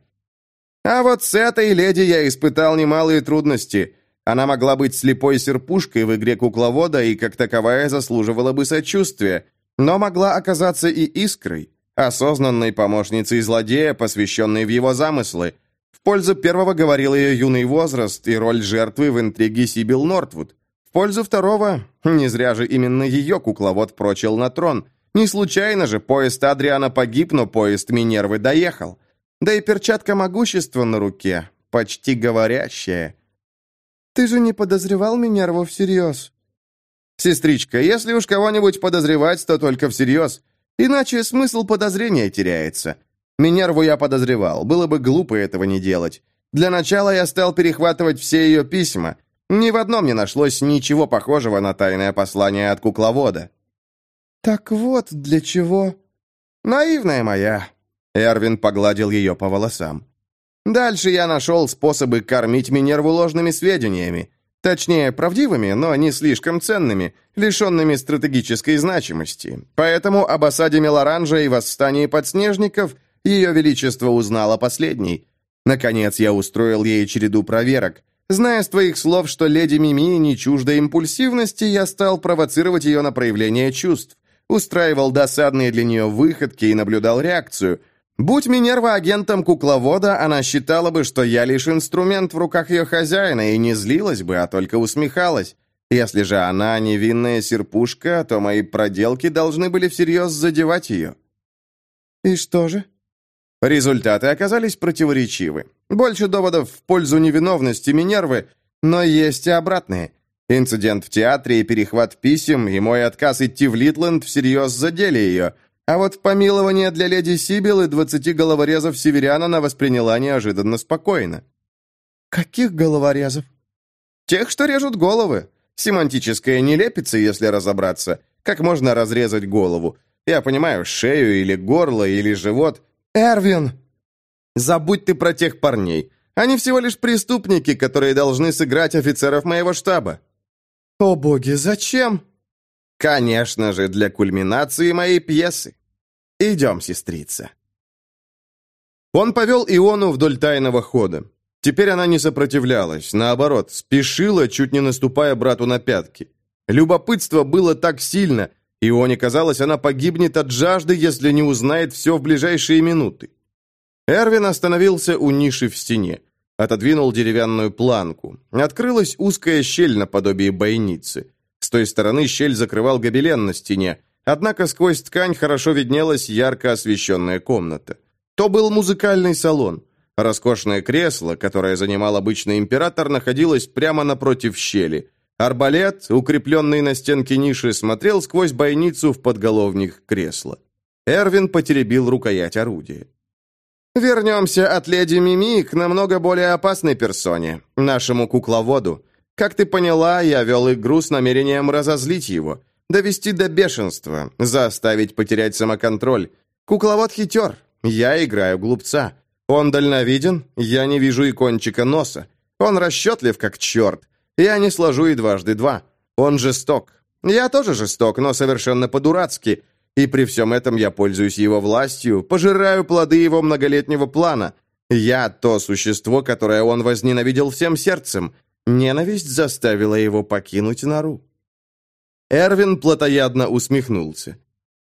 А вот с этой леди я испытал немалые трудности. Она могла быть слепой серпушкой в игре кукловода и как таковая заслуживала бы сочувствия, но могла оказаться и искрой, осознанной помощницей злодея, посвященной в его замыслы. В пользу первого говорил ее юный возраст и роль жертвы в интриге Сибил Нортвуд. В пользу второго, не зря же именно ее кукловод прочил на трон – не случайно же поезд Адриана погиб, но поезд Минервы доехал. Да и перчатка могущества на руке, почти говорящая. «Ты же не подозревал Минерву всерьез?» «Сестричка, если уж кого-нибудь подозревать, то только всерьез. Иначе смысл подозрения теряется. Минерву я подозревал, было бы глупо этого не делать. Для начала я стал перехватывать все ее письма. Ни в одном не нашлось ничего похожего на тайное послание от кукловода. «Так вот для чего...» «Наивная моя!» Эрвин погладил ее по волосам. «Дальше я нашел способы кормить Минерву ложными сведениями. Точнее, правдивыми, но не слишком ценными, лишенными стратегической значимости. Поэтому об осаде Мелоранжа и восстании подснежников Ее Величество узнало последней. Наконец, я устроил ей череду проверок. Зная с твоих слов, что леди Мими не чужда импульсивности, я стал провоцировать ее на проявление чувств устраивал досадные для нее выходки и наблюдал реакцию. Будь Минерва агентом кукловода, она считала бы, что я лишь инструмент в руках ее хозяина, и не злилась бы, а только усмехалась. Если же она невинная серпушка, то мои проделки должны были всерьез задевать ее. «И что же?» Результаты оказались противоречивы. Больше доводов в пользу невиновности Минервы, но есть и обратные. Инцидент в театре и перехват писем, и мой отказ идти в Литленд всерьез задели ее. А вот помилование для леди Сибил и двадцати головорезов северян она восприняла неожиданно спокойно. «Каких головорезов?» «Тех, что режут головы. Семантическая нелепица, если разобраться. Как можно разрезать голову? Я понимаю, шею или горло, или живот. «Эрвин!» «Забудь ты про тех парней. Они всего лишь преступники, которые должны сыграть офицеров моего штаба». «О боги, зачем?» «Конечно же, для кульминации моей пьесы. Идем, сестрица». Он повел Иону вдоль тайного хода. Теперь она не сопротивлялась, наоборот, спешила, чуть не наступая брату на пятки. Любопытство было так сильно, Ионе казалось, она погибнет от жажды, если не узнает все в ближайшие минуты. Эрвин остановился у ниши в стене. Отодвинул деревянную планку. Открылась узкая щель наподобие бойницы. Той стороны щель закрывал гобелен на стене, однако сквозь ткань хорошо виднелась ярко освещенная комната. То был музыкальный салон. Роскошное кресло, которое занимал обычный император, находилось прямо напротив щели. Арбалет, укрепленный на стенке ниши, смотрел сквозь бойницу в подголовник кресла. Эрвин потеребил рукоять орудия. «Вернемся от леди Мими к намного более опасной персоне, нашему кукловоду. Как ты поняла, я вел игру с намерением разозлить его, довести до бешенства, заставить потерять самоконтроль. Кукловод хитер, я играю глупца. Он дальновиден, я не вижу и кончика носа. Он расчетлив, как черт. Я не сложу и дважды два. Он жесток. Я тоже жесток, но совершенно по-дурацки. И при всем этом я пользуюсь его властью, пожираю плоды его многолетнего плана. Я то существо, которое он возненавидел всем сердцем. Ненависть заставила его покинуть нору. Эрвин плотоядно усмехнулся.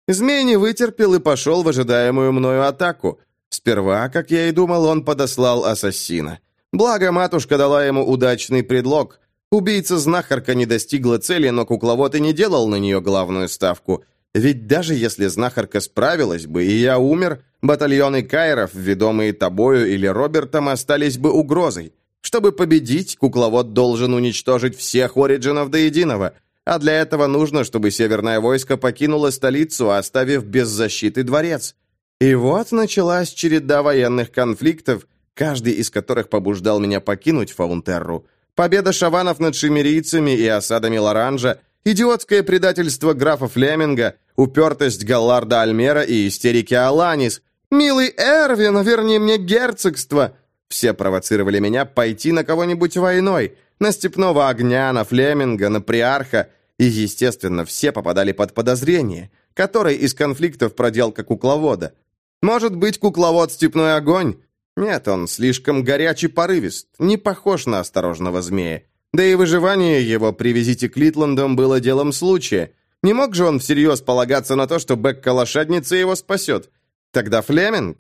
Змей не вытерпел и пошел в ожидаемую мною атаку. Сперва, как я и думал, он подослал ассасина. Благо, матушка дала ему удачный предлог. Убийца-знахарка не достигла цели, но кукловод и не делал на нее главную ставку. Ведь даже если знахарка справилась бы, и я умер, батальоны кайров, ведомые тобою или Робертом, остались бы угрозой. Чтобы победить, кукловод должен уничтожить всех Ориджинов до единого, а для этого нужно, чтобы северное войско покинуло столицу, оставив без защиты дворец. И вот началась череда военных конфликтов, каждый из которых побуждал меня покинуть Фаунтерру – Победа шаванов над шемерийцами и осадами Лоранжа, идиотское предательство графа Флеминга, упертость Галларда Альмера и истерики Аланис. «Милый Эрвин, верни мне герцогство!» Все провоцировали меня пойти на кого-нибудь войной, на степного огня, на Флеминга, на Приарха, и, естественно, все попадали под подозрение, который из конфликтов проделка кукловода. Может быть, кукловод «Степной огонь», нет, он слишком горячий порывист, не похож на осторожного змея. Да и выживание его при визите к Литландам было делом случая. Не мог же он всерьез полагаться на то, что Бекка-лошадница его спасет. Тогда Флеминг?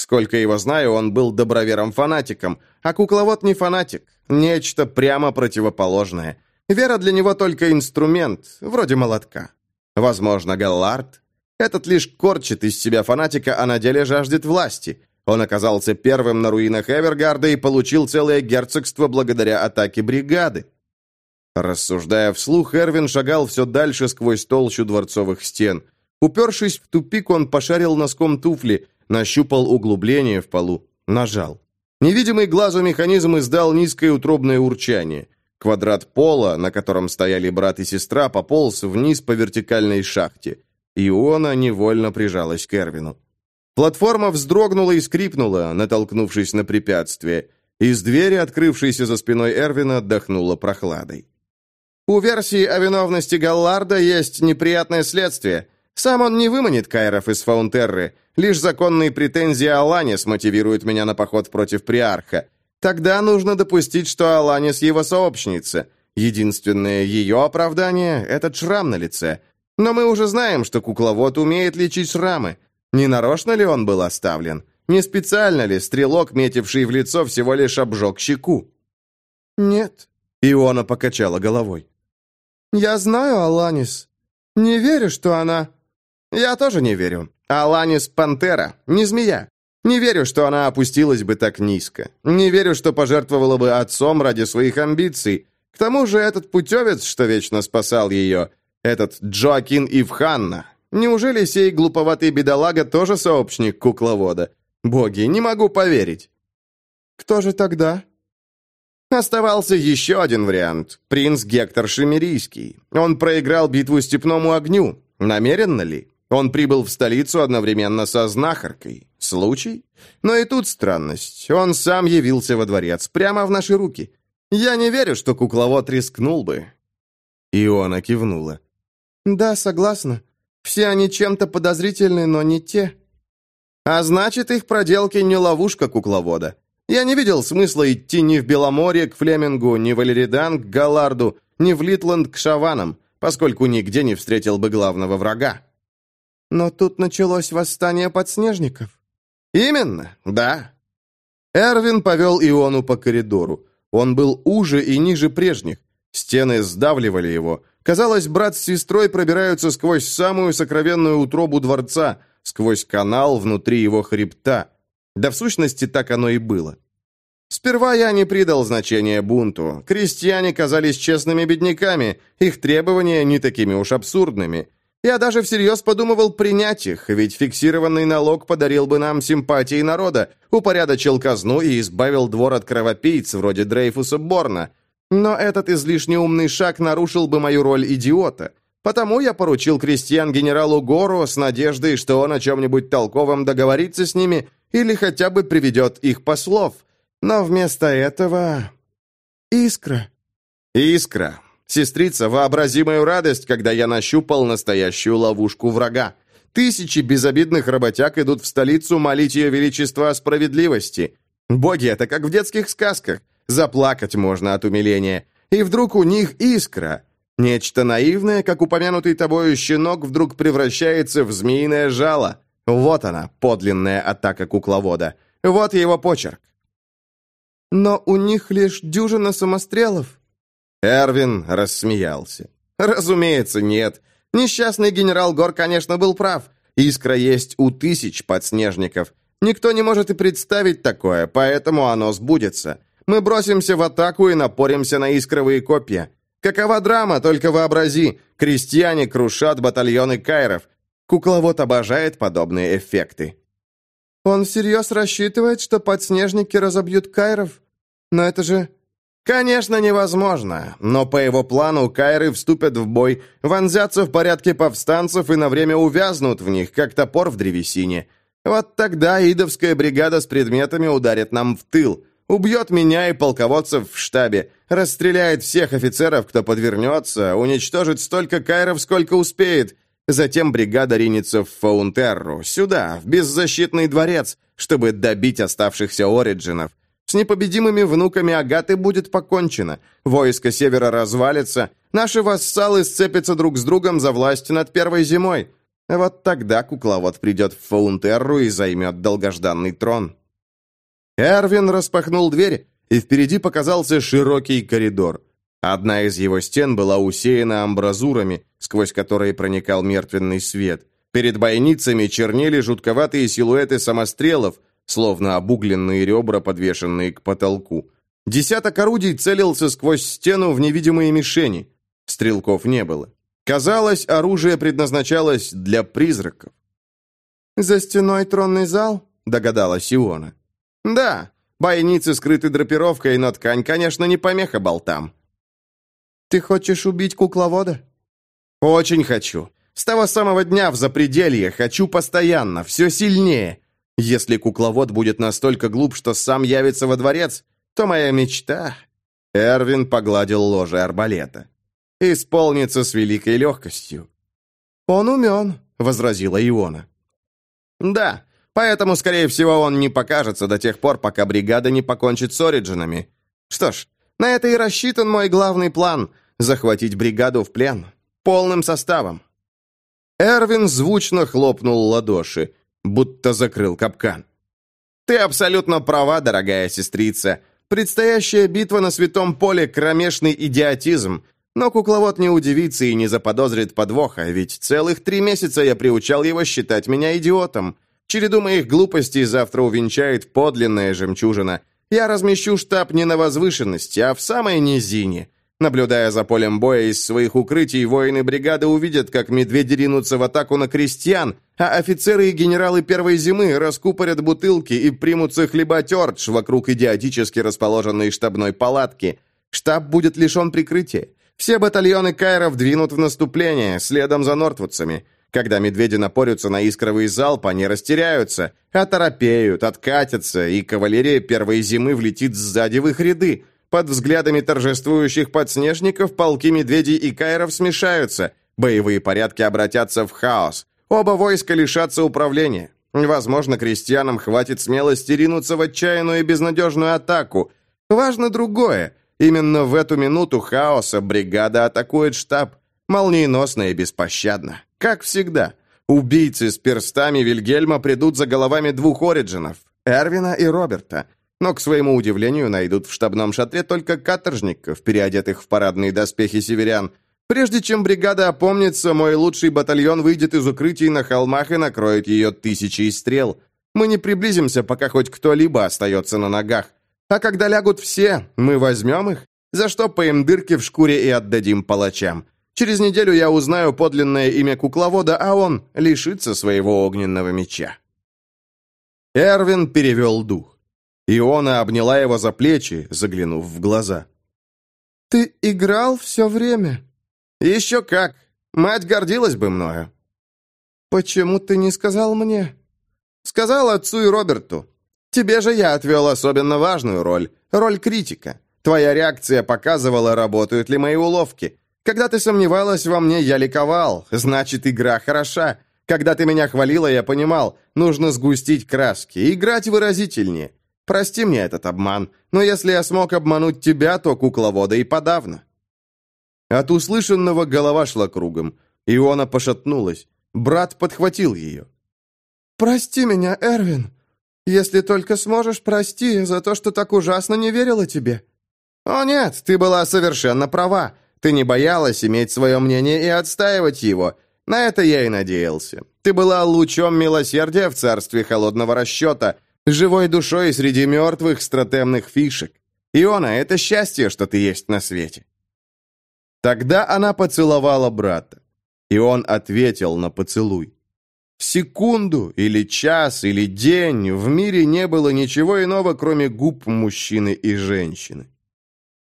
Сколько его знаю, он был добровером фанатиком, а кукловод не фанатик, нечто прямо противоположное. Вера для него только инструмент, вроде молотка. Возможно, Галлард? Этот лишь корчит из себя фанатика, а на деле жаждет власти. Он оказался первым на руинах Эвергарда и получил целое герцогство благодаря атаке бригады. Рассуждая вслух, Эрвин шагал все дальше сквозь толщу дворцовых стен. Упершись в тупик, он пошарил носком туфли, нащупал углубление в полу, нажал. Невидимый глазу механизм издал низкое утробное урчание. Квадрат пола, на котором стояли брат и сестра, пополз вниз по вертикальной шахте. Иона невольно прижалась к Эрвину. Платформа вздрогнула и скрипнула, натолкнувшись на препятствие. Из двери, открывшейся за спиной Эрвина, отдохнула прохладой. У версии о виновности Галларда есть неприятное следствие. Сам он не выманит Кайров из Фаунтерры. Лишь законные претензии Аланис мотивируют меня на поход против Приарха. Тогда нужно допустить, что Аланис его сообщница. Единственное ее оправдание – этот шрам на лице. Но мы уже знаем, что кукловод умеет лечить шрамы. Не нарочно ли он был оставлен? Не специально ли стрелок, метивший в лицо, всего лишь обжег щеку? «Нет», — Иона покачала головой. «Я знаю Аланис. Не верю, что она...» «Я тоже не верю. Аланис Пантера, не змея. Не верю, что она опустилась бы так низко. Не верю, что пожертвовала бы отцом ради своих амбиций. К тому же этот путевец, что вечно спасал ее, этот Джоакин Ивханна, неужели сей глуповатый бедолага тоже сообщник кукловода? Боги, не могу поверить. Кто же тогда? Оставался еще один вариант. Принц Гектор Шемерийский. Он проиграл битву Степному огню. Намеренно ли? Он прибыл в столицу одновременно со знахаркой. Случай? Но и тут странность. Он сам явился во дворец, прямо в наши руки. Я не верю, что кукловод рискнул бы. Иона кивнула. Да, согласна. Все они чем-то подозрительны, но не те. А значит, их проделки не ловушка кукловода. Я не видел смысла идти ни в Беломорье к Флемингу, ни в Алеридан к Галарду, ни в Литланд к Шаванам, поскольку нигде не встретил бы главного врага. Но тут началось восстание подснежников. Именно, да. Эрвин повел Иону по коридору. Он был уже и ниже прежних. Стены сдавливали его. Казалось, брат с сестрой пробираются сквозь самую сокровенную утробу дворца, сквозь канал внутри его хребта. Да в сущности так оно и было. Сперва я не придал значения бунту. Крестьяне казались честными бедняками, их требования не такими уж абсурдными. Я даже всерьез подумывал принять их, ведь фиксированный налог подарил бы нам симпатии народа, упорядочил казну и избавил двор от кровопийц вроде Дрейфуса Борна. Но этот излишне умный шаг нарушил бы мою роль идиота. Потому я поручил крестьян генералу Гору с надеждой, что он о чем-нибудь толковом договорится с ними или хотя бы приведет их послов. Но вместо этого... Искра. Искра. Сестрица, вообрази мою радость, когда я нащупал настоящую ловушку врага. Тысячи безобидных работяг идут в столицу молить ее величество о справедливости. Боги, это как в детских сказках. Заплакать можно от умиления. И вдруг у них искра. Нечто наивное, как упомянутый тобою щенок, вдруг превращается в змеиное жало. Вот она, подлинная атака кукловода. Вот его почерк. Но у них лишь дюжина самострелов. Эрвин рассмеялся. «Разумеется, нет. Несчастный генерал Гор, конечно, был прав. Искра есть у тысяч подснежников. Никто не может и представить такое, поэтому оно сбудется. Мы бросимся в атаку и напоримся на искровые копья. Какова драма, только вообрази. Крестьяне крушат батальоны кайров. Кукловод обожает подобные эффекты». «Он всерьез рассчитывает, что подснежники разобьют кайров? Но это же Конечно, невозможно, но по его плану кайры вступят в бой, вонзятся в порядке повстанцев и на время увязнут в них, как топор в древесине. Вот тогда идовская бригада с предметами ударит нам в тыл, убьет меня и полководцев в штабе, расстреляет всех офицеров, кто подвернется, уничтожит столько кайров, сколько успеет. Затем бригада ринется в Фаунтерру, сюда, в беззащитный дворец, чтобы добить оставшихся ориджинов. С непобедимыми внуками Агаты будет покончено. Войско Севера развалится. Наши вассалы сцепятся друг с другом за власть над первой зимой. Вот тогда кукловод придет в Фаунтерру и займет долгожданный трон. Эрвин распахнул дверь, и впереди показался широкий коридор. Одна из его стен была усеяна амбразурами, сквозь которые проникал мертвенный свет. Перед бойницами чернели жутковатые силуэты самострелов, словно обугленные ребра, подвешенные к потолку. Десяток орудий целился сквозь стену в невидимые мишени. Стрелков не было. Казалось, оружие предназначалось для призраков. «За стеной тронный зал?» — догадалась Иона. «Да, бойницы скрыты драпировкой, но ткань, конечно, не помеха болтам». «Ты хочешь убить кукловода?» «Очень хочу. С того самого дня в запределье хочу постоянно, все сильнее. Если кукловод будет настолько глуп, что сам явится во дворец, то моя мечта...» Эрвин погладил ложе арбалета. «Исполнится с великой легкостью». «Он умен», — возразила Иона. «Да, поэтому, скорее всего, он не покажется до тех пор, пока бригада не покончит с Ориджинами. Что ж, на это и рассчитан мой главный план — захватить бригаду в плен. Полным составом». Эрвин звучно хлопнул ладоши будто закрыл капкан. «Ты абсолютно права, дорогая сестрица. Предстоящая битва на святом поле — кромешный идиотизм. Но кукловод не удивится и не заподозрит подвоха, ведь целых три месяца я приучал его считать меня идиотом. Череду моих глупостей завтра увенчает подлинная жемчужина. Я размещу штаб не на возвышенности, а в самой низине. Наблюдая за полем боя из своих укрытий, воины бригады увидят, как медведи ринутся в атаку на крестьян, а офицеры и генералы первой зимы раскупорят бутылки и примутся хлебать ордж вокруг идиотически расположенной штабной палатки. Штаб будет лишен прикрытия. Все батальоны кайров двинут в наступление, следом за нортвудцами. Когда медведи напорются на искровый залп, они растеряются, оторопеют, откатятся, и кавалерия первой зимы влетит сзади в их ряды. Под взглядами торжествующих подснежников полки медведей и кайров смешаются. Боевые порядки обратятся в хаос. Оба войска лишатся управления. Возможно, крестьянам хватит смелости ринуться в отчаянную и безнадежную атаку. Важно другое. Именно в эту минуту хаоса бригада атакует штаб. Молниеносно и беспощадно. Как всегда. Убийцы с перстами Вильгельма придут за головами двух ориджинов – Эрвина и Роберта – но, к своему удивлению, найдут в штабном шатре только каторжников, переодетых в парадные доспехи северян. Прежде чем бригада опомнится, мой лучший батальон выйдет из укрытий на холмах и накроет ее тысячей стрел. Мы не приблизимся, пока хоть кто-либо остается на ногах. А когда лягут все, мы возьмем их, заштопаем дырки в шкуре и отдадим палачам. Через неделю я узнаю подлинное имя кукловода, а он лишится своего огненного меча». Эрвин перевел дух. Иона обняла его за плечи, заглянув в глаза. «Ты играл все время?» «Еще как! Мать гордилась бы мною». «Почему ты не сказал мне?» «Сказал отцу и Роберту. Тебе же я отвел особенно важную роль, роль критика. Твоя реакция показывала, работают ли мои уловки. Когда ты сомневалась во мне, я ликовал, значит, игра хороша. Когда ты меня хвалила, я понимал, нужно сгустить краски, играть выразительнее. Прости мне этот обман, но если я смог обмануть тебя, то кукловода и подавно». От услышанного голова шла кругом. Иона пошатнулась. Брат подхватил ее. «Прости меня, Эрвин. Если только сможешь, прости за то, что так ужасно не верила тебе». «О нет, ты была совершенно права. Ты не боялась иметь свое мнение и отстаивать его. На это я и надеялся. Ты была лучом милосердия в царстве холодного расчета, живой душой среди мертвых стратемных фишек. Иона, это счастье, что ты есть на свете». Тогда она поцеловала брата, и он ответил на поцелуй. Секунду, или час, или день в мире не было ничего иного, кроме губ мужчины и женщины.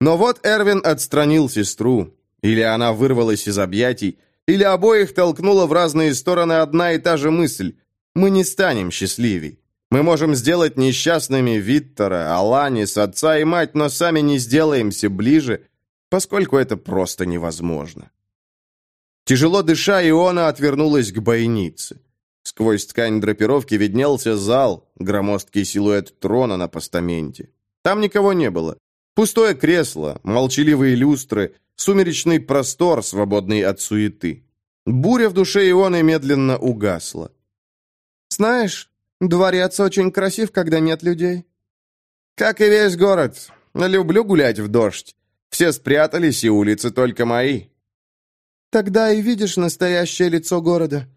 Но вот Эрвин отстранил сестру, или она вырвалась из объятий, или обоих толкнула в разные стороны одна и та же мысль «Мы не станем счастливей». Мы можем сделать несчастными Виттера, Аланис, отца и мать, но сами не сделаемся ближе, поскольку это просто невозможно. Тяжело дыша, Иона отвернулась к бойнице. Сквозь ткань драпировки виднелся зал, громоздкий силуэт трона на постаменте. Там никого не было. Пустое кресло, молчаливые люстры, сумеречный простор, свободный от суеты. Буря в душе Ионы медленно угасла. «Знаешь, Дворец очень красив, когда нет людей. Как и весь город. Люблю гулять в дождь. Все спрятались, и улицы только мои. Тогда и видишь настоящее лицо города.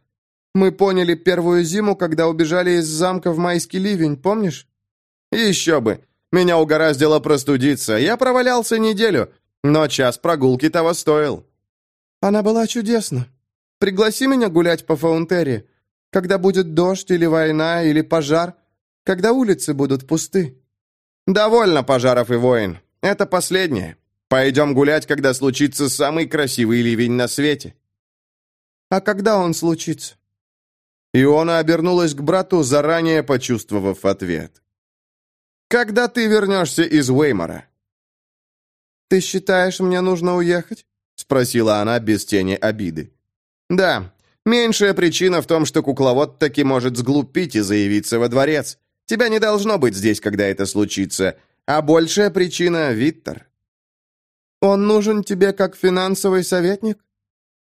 Мы поняли первую зиму, когда убежали из замка в майский ливень, помнишь? Еще бы. Меня угораздило простудиться. Я провалялся неделю, но час прогулки того стоил. Она была чудесна. Пригласи меня гулять по Фаунтере. Когда будет дождь или война или пожар? Когда улицы будут пусты?» «Довольно пожаров и войн. Это последнее. Пойдем гулять, когда случится самый красивый ливень на свете». «А когда он случится?» Иона обернулась к брату, заранее почувствовав ответ. «Когда ты вернешься из Уэймора?» «Ты считаешь, мне нужно уехать?» спросила она без тени обиды. «Да, Меньшая причина в том, что кукловод таки может сглупить и заявиться во дворец. Тебя не должно быть здесь, когда это случится. А большая причина — Виттер. Он нужен тебе как финансовый советник?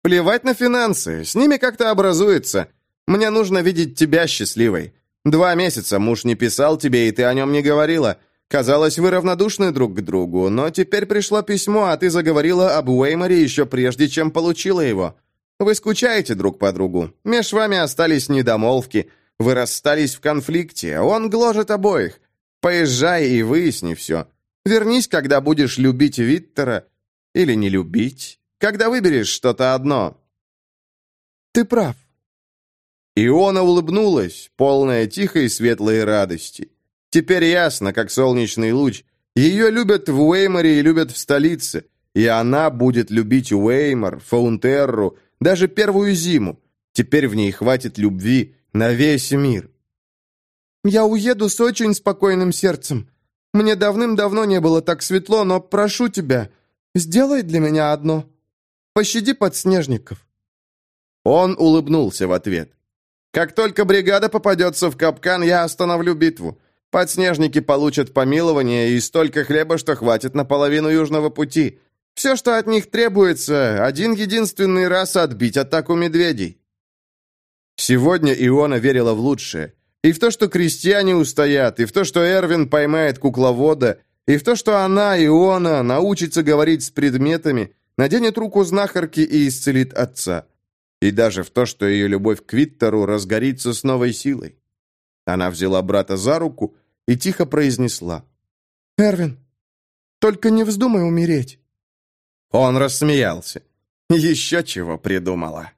Плевать на финансы, с ними как-то образуется. Мне нужно видеть тебя счастливой. Два месяца муж не писал тебе, и ты о нем не говорила. Казалось, вы равнодушны друг к другу, но теперь пришло письмо, а ты заговорила об Уэйморе еще прежде, чем получила его. Вы скучаете друг по другу. Меж вами остались недомолвки. Вы расстались в конфликте. Он гложет обоих. Поезжай и выясни все. Вернись, когда будешь любить Виттера. Или не любить. Когда выберешь что-то одно. Ты прав. Иона улыбнулась, полная тихой и светлой радости. Теперь ясно, как солнечный луч. Ее любят в Уэйморе и любят в столице. И она будет любить Уэймор, Фаунтерру, даже первую зиму. Теперь в ней хватит любви на весь мир. «Я уеду с очень спокойным сердцем. Мне давным-давно не было так светло, но прошу тебя, сделай для меня одно. Пощади подснежников». Он улыбнулся в ответ. «Как только бригада попадется в капкан, я остановлю битву. Подснежники получат помилование и столько хлеба, что хватит на половину южного пути. Все, что от них требуется, один единственный раз отбить атаку медведей». Сегодня Иона верила в лучшее. И в то, что крестьяне устоят, и в то, что Эрвин поймает кукловода, и в то, что она, Иона, научится говорить с предметами, наденет руку знахарки и исцелит отца. И даже в то, что ее любовь к Виттеру разгорится с новой силой. Она взяла брата за руку и тихо произнесла. «Эрвин, только не вздумай умереть». Он рассмеялся. Еще чего придумала.